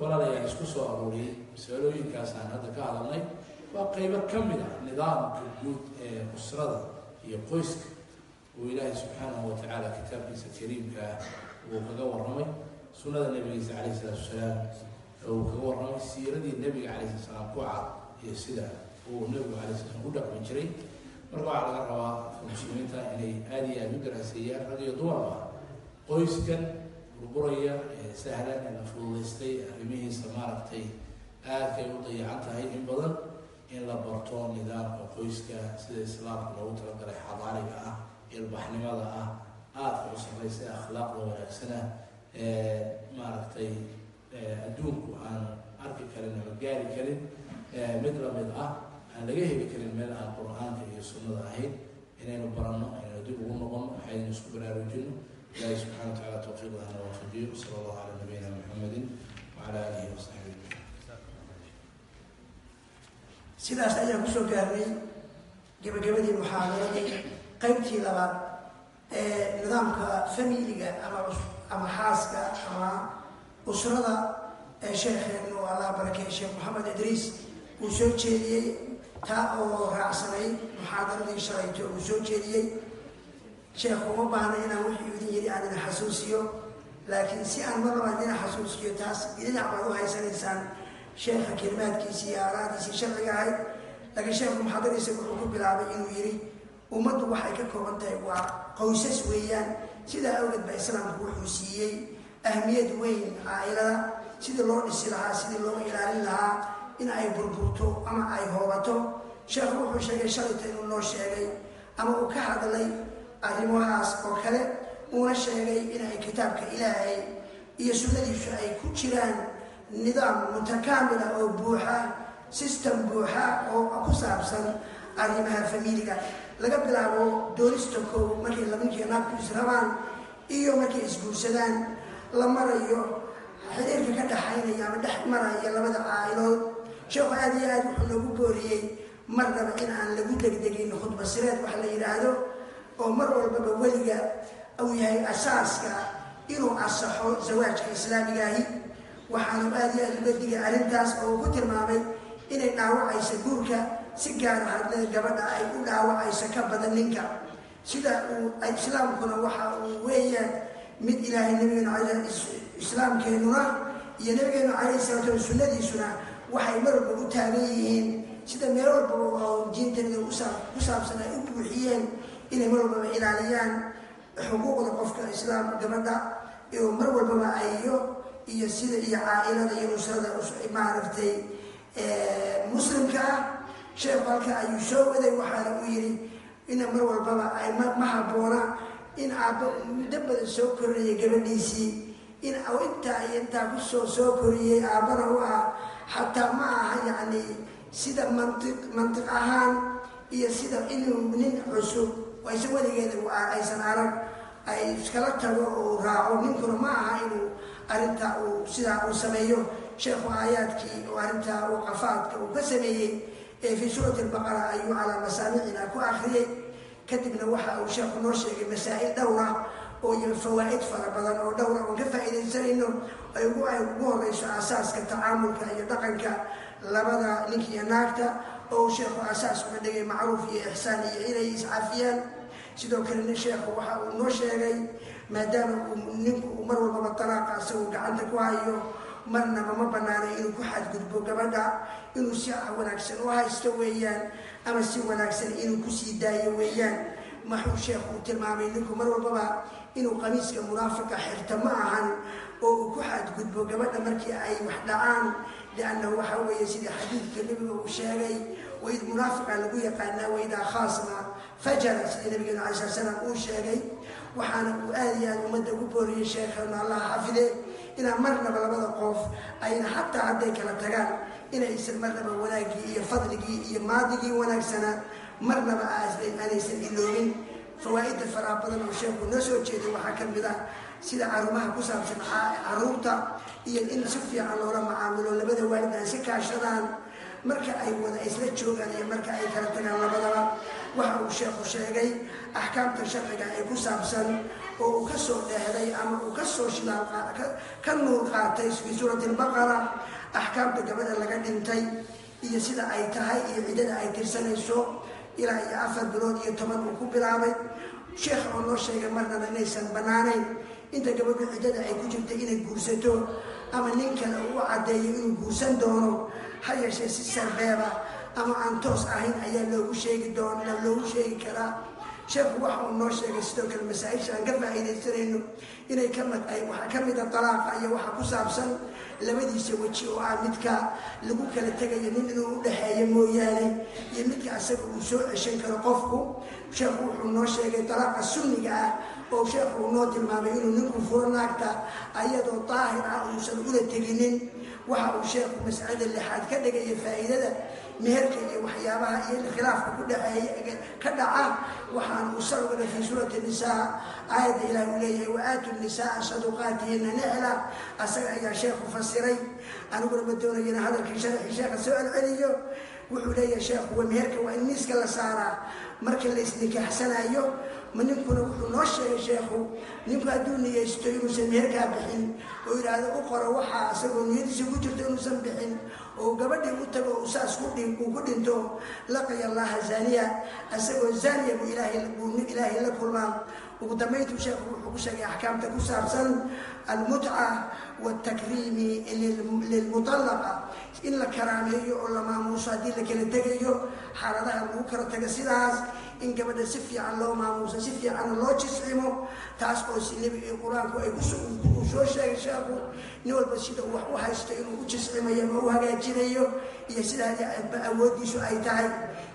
walaalayaa isku soo aruuriyey masalooyinkaas aan hadda ka hadalnay waa qeybo ka mid ah nidaamka guud ee usrada iyo qoyska. Uu ilaahay subxaanahu watacaala kitaabkiisa kariimka ah uu kaga warramay sunnada nabigiisa calayh isalaatu wasalaam uu kaga warramay siiradii nebiga calayh sala salaam ku cad iyo sida uu nebigu alay slam u dhaqmi jiray. Marka waxaa laga rabaa muslimiinta inay aada iyo aada u daraaseeyaan rag iyo dumarba qoyskan burburaya ee sahlan ee la fududaystay arrimihiisa maaragtay aadkay u dayacan tahay in badan in la barto nidaamka qoyska sida islaamka loogu talagalay xadaariga ah ilbaxnimada ah aadka u sarraysa ee akhlaaqda wanaagsana ee maaragtay adduunku aan arki karin ama gaari karin mid la mid ah aan laga heli karin meel aan qur'aanka iyo sunnada ahayn inaynu baranno inaynu dib ugu noqono waxaynu isku baraarujino ilaahi subxana wa tacala tawfiiqda hana waafajiyo sala allahu calaa nabiyina muxamedin wacala aalihi wasaxbihi sidaas ayaan ku soo gaarnay gabagabadii muxaadaradii qaybtii labaad ee nidaamka familiga ama ama xaaska ama usrada ee sheekheenu allah barakeeye sheekh maxamed idriis uu soo jeediyey taa oo raacsanay muxaadaradii shalayto uu soo jeediyey? Sheekhu uma baahna inaan wixii idin yidhi aan idin xasuusiyo. Laakiin si aan mar labaad idin xasuusiyo taas dhinac baad u haysanaysaan. Sheekha kelimaadkiisii iyo aalaadiisii sharciga ahayd. Laakiin sheekhu muxaadariisa wuxuu ku bilaabay inuu yidhi ummaddu waxay ka kooban tahay waa qoysas weeyaan. Sidaa awgeed ba islaamku wuxuu siiyey ahmiyad weyn caailada sidii loo dhisi lahaa sidii loo ilaalin lahaa in ay burburto ama ay hoobato. Sheekhu wuxuu sheegay shalayta inuu noo sheegay ama uu ka hadlay arrimahaas oo kale. Uuna sheegay inay kitaabka ilaahay iyo sunnadiisu ay ku jiraan nidaam mutakaamila oo buuxa system buuxa oo ku saabsan arrimaha familiga. Laga bilaabo doonista koow markay labinkii naagtu israbaan iyo markay isguursadaan la marayo xiriirka ka dhaxaynaya ama dhex maraya labada caa'ilood sheekhu aada iyo aad wuxuu noogu booriyey marnaba in aan lagu degdegin khudba sireed wax la yidhaahdo oo mar walbaba weliga uu yahay asaaska inuu asaxo zawaajka islaamigaahi waxaanu aada iyo aada uga digay arrintaas oo uu ku tilmaamay inay dhaawacaysa guurka si gaara hadlee gabadha ay u dhaawacayso ka badan ninka. Sida uu islaamkuna waxa uu weeyaan mid ilaahay nabigeenu islaamkeennuna iyo nabigeenu calayhi salatu wa sunnadiisuna waxay mar walba u taagan yihiin. Sida meel walbaba oo diintanida ku saabsan ay u buuxiyeen inay mar walbaba ilaaliyaan xuquuqda qofka islaam gabadha iyo mar walbaba ayo iyo sida iyo caailada iyo usrada maaragtay muslimka ah. Sheekhu halka ayuu soo waday waxaana uu yidhi ina mar walbaba ay ma habboona in aabba muddo badan soo koriyay gabadhiisii. In intaa iyo intaa ku soo soo koriyey aabbana u ah xataa ma aha yacni sida mantiq mantiq ahaan iyo sida inuu nin cusub aysa weligeeda aysan arag ay iskala tago uu raaco. Ninkuna ma aha inuu arrintaa uu sidaa uu sameeyo sheekhu aayaadkii oo arrintaa uu qafaadka uu ka sameeyey ee fii suurati albaqara ayuu calaa masaamicina ku akhriyey kadibna waxa uu sheekhu noo sheegay masaa'il dhowra oo iyo fawaa'id fara badan oo dhowra oon ka faa'iidaysanayno ay ugu horeyso aasaaska tacaamulka iyo dhaqanka labada ninka iyo naagta oo sheekhu aasaas uga dhigay macruuf iyo ixsaan iyo inay iscafiyaan sidoo kalena sheekhu waxa uu noo sheegay maadaama uu ninku uu mar walbaba talaaqa asagoo gacanta ku hayo marnaba ma banaanay inuu ku xadgudbo gabadha inuu si wanaagsan u haysto weeyaan ama si wanaagsan inuu ku sii daayo weeyaan maxuu sheekhu uu tilmaamay ninku mar walbaba inuu qamiiska munaafiqa xirta ma ahan oo uu ku xadgudbo gabadha markii ay wax dhacaan liannahu waxa weeye sidii xadiidka nebiga uu sheegay waid munaafiqa lagu yaqaanaa waidaa khaasma fajara sidii nabigeena cala sala slam uu sheegay. Waxaana uu aada iyo aada ummadda ugu booriyey sheekhana allah xafide inaan marnaba labada qof ayna xataa hadday kala tagaan inaysan marnaba wanaaggii iyo fadligii iyo maadigii wanaagsana marnaba aanaysan iloobin fawaa'idda faraha badan oo sheekhu noo soo jeeday waxaa ka mid ah sida carumaha ku saabsan carruurta iyo in si fiican loola macaamilo labada waalid aan si kaashadaan. Marka ay wada isla joogaan iyo marka ay kala tagaan labadaba waxa uu sheekhu sheegay axkaamta sharciga ee ku saabsan oo uu ka soo dheehday ama uu ka soo shidaal ka nuur qaatay fii suurati albaqara axkaamta gabadha laga dhintay iyo sida ay tahay iyo ciddada ay tirsanayso ilaa iyo afar bilood iyo toban uu ku bilaabay. Sheekh oo noo sheegay marnaba inaysan bannaanayn inta gabadhu ciddada ay ku jirta inay guursato ama nin kale uu caddeeyo inuu guursan doono ha yeeshee si sarbeeba ama aan toos ahayn ayaa loogu sheegi doon loogu sheegi karaa sheekhu waxa uu noo sheegay sidoo kale masaa-isha aan ka faa'iidaysanayno inay ka mid ay waxaa ka mid a dalaaqa iyo waxa ku saabsan labadiisa weji oo ah midka lagu kala tegayo nin inuu u dhexeeyo mooyaane iyo midka asaga uu soo ceshan karo qofku. Sheekhu wuxuu noo sheegay dalaaqa sunniga ah oo sheekhu uu noo tilmaamay inuu ninku furo naagta ayadoo daahir ah uusan ula teginin. Waxa uu sheekhu mas'alada lixaad ka dhigaya faa'iidada meherka iyo waxyaabaha iyo khilaafka ku dhaceeya ka dhaca waxaan sargana fii suurati nisaa aayadda ilaah uu leeyahay waaatu nisaaa saduqaatihina nixla asaga ayaa sheekhu fasiray aniguna ma doonayana hadalkii sharaxii sheekha soo celceliyo. Wuxuu leeyahay sheekhu waa meherka waa in miiska la saaraa. Marka la isnikaaxsanayo ma ninkuna wuxuu noo sheegay sheekhu ninku hadduu niyeysto inuusan meherkaa bixin oo yidhaahdo u qoro waxaa isagoo niyadiisa ku jirto inuusan bixin oo gabadhii u tago uu saas uu ku dhinto laqaya allaha zaaniya isagoo zaaniya buu ilaahay la kulmaa ugu dambayntuu sheekhu wuxuu ku sheegay axkaamta ku saabsan almutca waaltakriimi lilmutallaqa in la karaameeyo oo la maamuuso haddii la kala tegayo xaaladaha lagu kala tago sidaas in gabadha si fiican loo maamuuso si fiicanna loo jiscimo taas oo qur'aanku ay uu soo sheegay sheekhu. Nin walba sida wax u haysto inuu u jiscimayo ama u hagaajinayo iyo sidaa awooddiisu ay tahay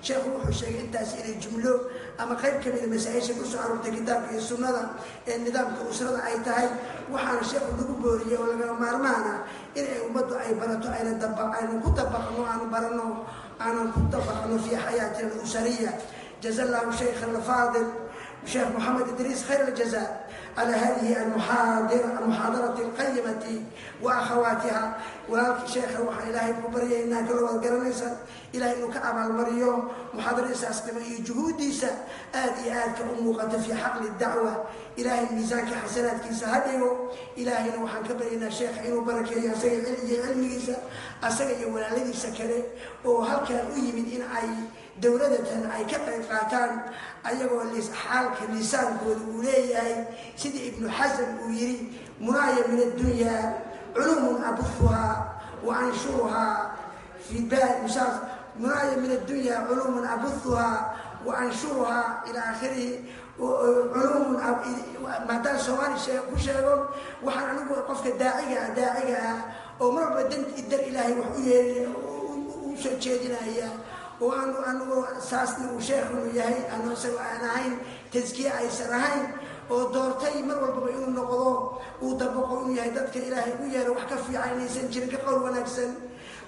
sheekhu wuxuu sheegay intaas inay jumlo ama qayb ka mida masaa-isha ku soo aroortay kitaabka iyo sunnada ee nidaamka usrada ay tahay. Waxaana sheekhu lagu booriyey oo lagama maarmaana in ay ummaddu ay barato aynan ku dabaqno aanu barano aanan ku dabaqno fii xayaatina alusariya. Jaza allahu shaykha alfaadil sheekh moxamed idriis khayr aljaza على هذه المحاضرة, المحاضرة القيمة وأخواتها. walaalkii sheekha waxaan ilaahay ku baryay inaad kalawaad garanaysaan ilahay inuu ka abaalmariyo muxaadaradiisaas dhimo iyo juhuuddiisa aada iyo aadka u muuqata fii xaqli dacwa ilaahay miisaankii xasanaadkiisa ha dhigo ilaahayna waxaan ka baryaynaa sheekha inuu barakeeyo asaga iyo cilmigiisa asaga iyo walaaladiisa kale oo halkaan u yimid in ay dowladatan ay ka qayb qaataan ayagoo xaalka lisaankooda uu leeyahay sida ibnu xasan uu yidhi munaaya min addunyaa culumun abuhuhaa wa anshuruhaa fi munaaya min addunyaa culumun abuhuhaa wa anshuruhaa ila aakhirihi. Culumun maadaan soomaali ku sheego waxaan anigu qofka daaciga ah daaciga ah oo mar walba dan dar ilaahay wax u yeeli u soo jeedinaya oo aanu anigu saasna uu sheekhunu yahay anu isago aan ahayn taskiye aysan ahayn oo doortay mar walbaba inuu noqdo uu dabaqo inuu yahay dadka ilaahay u yeelo wax ka fiican inaysan jirin ka qowl wanaagsan.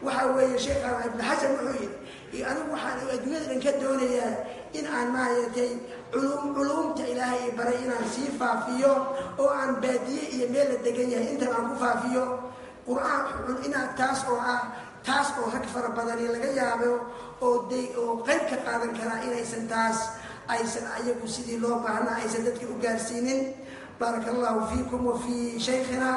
Waxa weeye sheekha ibnu wuxuu yidhi anigu waxaan adduunyada dhan ka doonayaa in aan maaragtay culum culumta ilaahay baray inaan sii faafiyo oo aan baadiye iyo meel la degan yahay intan aan ku faafiyo. Qur'aan inaa taas oo ah taas oo rag fara badani laga yaabo oo de oo qayb ka qaadan karaa inaysan taas aysan ayagu sidii loo baahna aysan dadka u gaarsiinin baaraka allahu fiikum wa fii shaykhina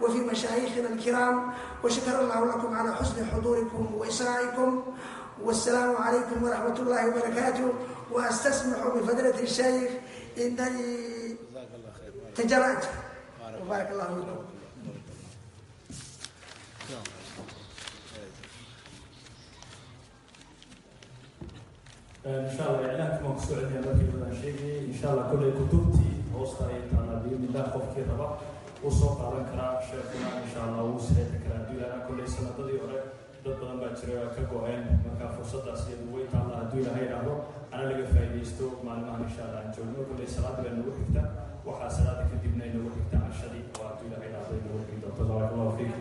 wa fii mashaayikhina alkiraam washakara allahu lakum calaa xusni xuduurikum wa israa'ikum والسلام عليكم ورحمة الله وبركاته وأستسمح بفضيلة الشيخ إنني تجرأت وبارك الله فيكم insha alla iclaankimaan ku soo celinayaa markii badan sheegayay insha alla kollay kutubtii hoosta ay taalaa biyumilah qofkii raba uu soo qaadan karaa sheekuna insha allah wuu saxiixi karaa hadduu ilaahna kollay sanadadii hore dad badan baa jira ka go-een markaa fursaddaas iyadu way taalla hadduu ilaha yidhaahdo ana laga faa'iidaysto maalmahan insha allah aan joogno kollay salaada baa nagu xigta waxaa salaada kadibna inagu xigta cashadii oo hadduu ilaha yidhaahdo inagu xigdo tabaaraka allahu fiik.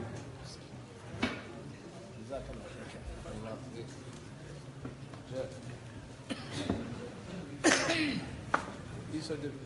É de...